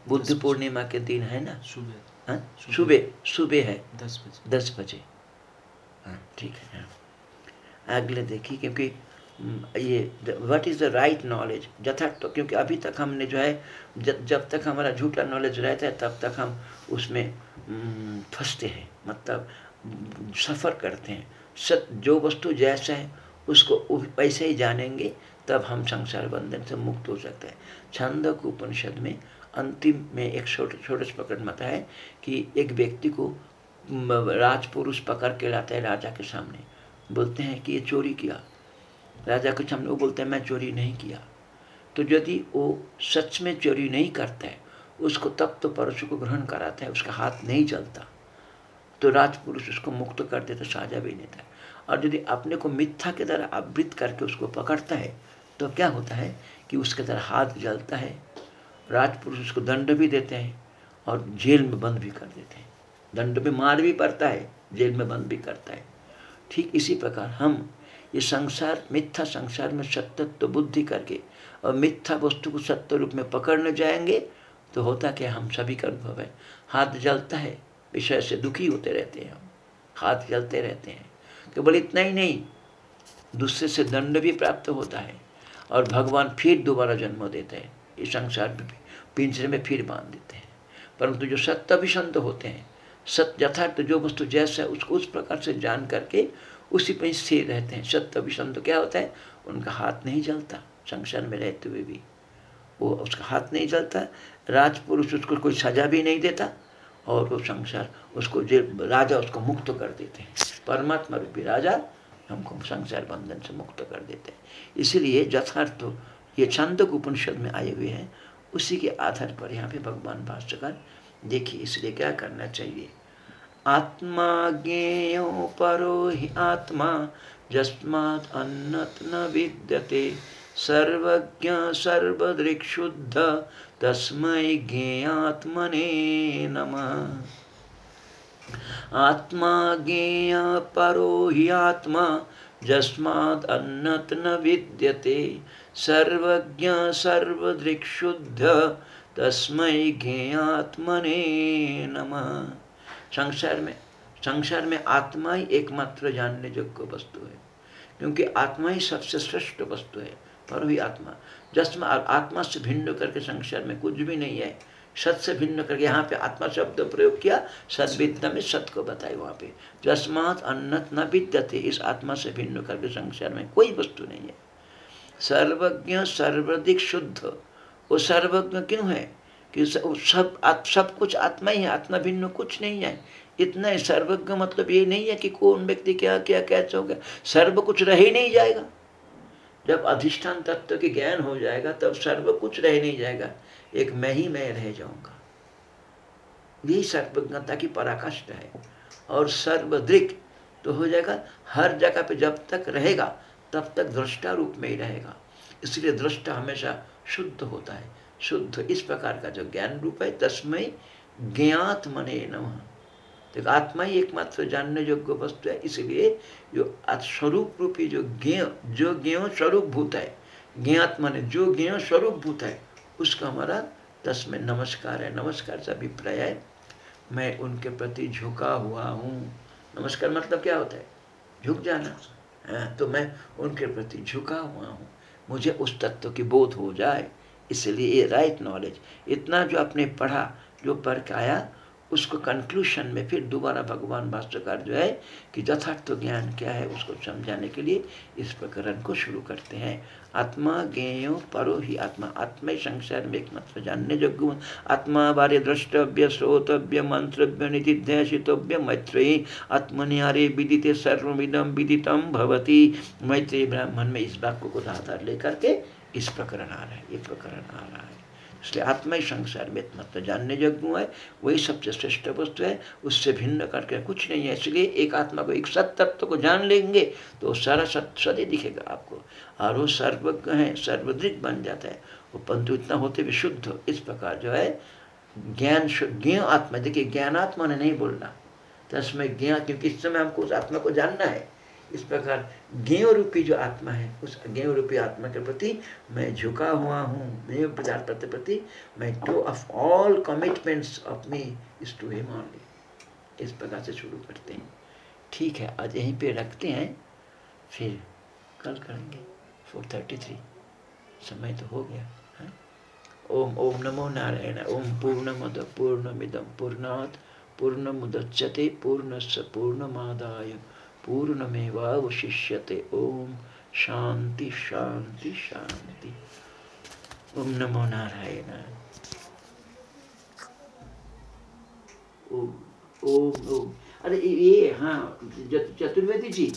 बुद्ध पूर्णिमा के दिन है ना? सुबह। हाँ? सुबह सुबह है। दस बजे। दस बजे। हाँ ठीक है हाँ। अगले देखिए क्योंकि ये what is the right knowledge यथार्थ तो क्योंकि अभी तक हमने जो है, जब जब तक हमारा झूठा नॉलेज रहता है, तब तक हम उसमें फंसते हैं मतलब सफ़र करते हैं। सत, जो वस्तु जैसा है, उसको वैसे ही जानेंगे, तब हम संसार बंधन से मुक्त हो सकते हैं। छंदक उपनिषद में अंतिम में एक छोटे छोटे से पकड़ मत है कि एक व्यक्ति को राजपुरुष पकड़ के लाता है राजा के सामने। बोलते हैं कि ये चोरी किया। राजा कुछ हम लोग बोलते हैं, मैं चोरी नहीं किया। तो यदि वो सच में चोरी नहीं करता है उसको तब तो परशु को ग्रहण कराता है, उसका हाथ नहीं जलता। तो राजपुरुष उसको मुक्त कर देता साझा भी नहीं था और यदि अपने को मिथ्या के तरह आवृत करके उसको पकड़ता है तो क्या होता है कि उसके तरह हाथ जलता है? राजपुरुष उसको दंड भी देते हैं और जेल में बंद भी कर देते हैं। दंड में मार भी पड़ता है, जेल में बंद भी करता है। ठीक इसी प्रकार हम ये संसार, मिथ्या संसार में सत्यत्व, बुद्धि करके और मिथ्या वस्तु को सत्य रूप में पकड़ने जाएँगे तो होता क्या, हम सभी का अनुभव है। हाथ जलता है, विषय से दुखी होते रहते हैं हम। हाथ जलते रहते हैं। केवल इतना ही नहीं, दूसरे से दंड भी प्राप्त होता है और भगवान फिर दोबारा जन्म देते हैं। इस संसार में पिंजरे में फिर बाँध देते हैं। परंतु जो सत्य अभिसंत होते हैं सत्य यथार्थ जो वस्तु जैसा है, उसको उस प्रकार से जान करके उसी पर स्थिर रहते हैं। सत्य अभिसंत क्या होता है? उनका हाथ नहीं जलता, संसार में रहते हुए भी। वो उसका हाथ नहीं जलता, राजपुरुष उसको कोई सजा भी नहीं देता और वो संसार, उसको जो राजा उसको मुक्त कर देते हैं। परमात्मा रूपी राजा हमको संसार बंधन से मुक्त कर देते हैं। इसलिए यथार्थ ये छंद उपनिषद में आए हुए हैं, उसी के आधार पर यहाँ पे भगवान भाष्यकर देखिए, इसलिए क्या करना चाहिए? आत्मा ज्ञेयो परो ही आत्मा जस्मात् अन्नत न विद्यते। सर्वज्ञ, सर्वदृक्शुद्ध, तस्मै ज्ञेयात्मने नमः। आत्मा ज्ञेय परो ही आत्मा जस्मात् अन्नत न विद्यते। सर्वज्ञ, सर्वदृक्शुद्ध तस्मै ज्ञेयात्मने नमः। संसार में संसार में आत्मा ही एकमात्र जानने योग्य वस्तु है। क्योंकि आत्मा ही सबसे श्रेष्ठ वस्तु है पर भी आत्मा। जस्ट आत्मा से भिन्न करके संसार में कुछ भी नहीं है। सत से भिन्न करके यहाँ पे आत्मा शब्द प्रयोग किया सदविद्या में सत को बताए वहाँ पे। जस्मात अन्नत न विद्यते, इस आत्मा से भिन्न करके संसार में कोई वस्तु नहीं है। सर्वज्ञ सर्वाधिक शुद्ध। वो सर्वज्ञ क्यों है? कि सब सब कुछ आत्मा ही है, आत्मा भिन्न कुछ नहीं है। इतना ही सर्वज्ञ मतलब ये नहीं है कि कौन व्यक्ति क्या क्या, कैसे हो गया। सर्व कुछ रह ही नहीं जाएगा। जब अधिष्ठान तत्व के ज्ञान हो जाएगा, तब सर्व कुछ रह नहीं जाएगा। एक मैं ही मैं रह जाऊँगा। यही सर्वज्ञता की पराकाष्ठ है। और सर्वदृक तो हो जाएगा, हर जगह पे जब तक रहेगा, तब तक दृष्टा रूप में ही रहेगा। इसलिए दृष्टा हमेशा शुद्ध होता है। शुद्ध इस प्रकार का जो ज्ञान रूप है तस्मय ज्ञात मने नमः। तो आत्मा ही एकमात्र जानने योग्य वस्तु है, इसलिए जो स्वरूप रूपी जो ज्ञ जो ज्ञ स्वरूप भूत है, ज्ञात ने जो ज्ञ स्वरूप भूत है, उसका हमारा तस्में नमस्कार है। नमस्कार से अभिप्राय है, मैं उनके प्रति झुका हुआ हूँ। नमस्कार मतलब क्या होता है? झुक जाना। हाँ तो मैं उनके प्रति झुका हुआ हूँ। मुझे उस तत्व की बोध हो जाए, इसलिए राइट नॉलेज इतना जो आपने पढ़ा, जो पढ़ आया उसको कंक्लूशन में फिर दोबारा भगवान भाष्यकार जो है कि यथार्थ ज्ञान क्या है उसको समझाने के लिए इस प्रकरण को शुरू करते हैं। आत्मा ज्ञेयो परो ही आत्मा। आत्मा संसार में एकमात्र जानने योग्य आत्मा बारे द्रष्टव्य श्रोतव्य मंत्रव्य, निधिध्यासितव्य मैत्री आत्मनिहारे विदिते सर्विदम विदितम भवती। मैत्री ब्राह्मण में इस वाक्य को आधार लेकर के इस प्रकरण आ रहा है, ये प्रकरण आ रहा है। इसलिए आत्मा ही संसार में तो जानने योग्य है, वही सबसे श्रेष्ठ वस्तु है, उससे भिन्न करके कुछ नहीं है, इसलिए एक आत्मा को एक सत तत्व को जान लेंगे तो सारा सत सद ही दिखेगा आपको। और वो सर्वज्ञ है सर्वदृक बन जाता है। वो पंतु इतना होते भी शुद्ध, इस प्रकार जो है, ज्ञान ज्ञ आत्मा, देखिए ज्ञानात्मा ने नहीं बोलना। तो इसमें ज्ञान क्योंकि इस समय हमको उस आत्मा को जानना है। इस प्रकार ज्ञेय रूपी जो आत्मा है, उस ज्ञेय रूपी आत्मा के प्रति मैं झुका हुआ हूँ, ज्ञेय पदार्थ के प्रति मैं to of all commitments of me is to him only इस प्रकार से शुरू करते हैं। ठीक है, आज यहीं पे रखते हैं, फिर कल करेंगे। फोर थर्टी थ्री समय तो हो गया, है? ओम ओम नमो नारायण, ओम पूर्ण मद पूर्णमद पूर्णमिदम पूर्णात् पूर्णमुदच्यते पूर्णस्य पूर्णमादाय। पूर्णमेवावशिष्यते ओम शांति शांति शांति। ओम नमो नारायण। ओम ओम ओम। अरे ये हाँ चतुर्वेदी जी।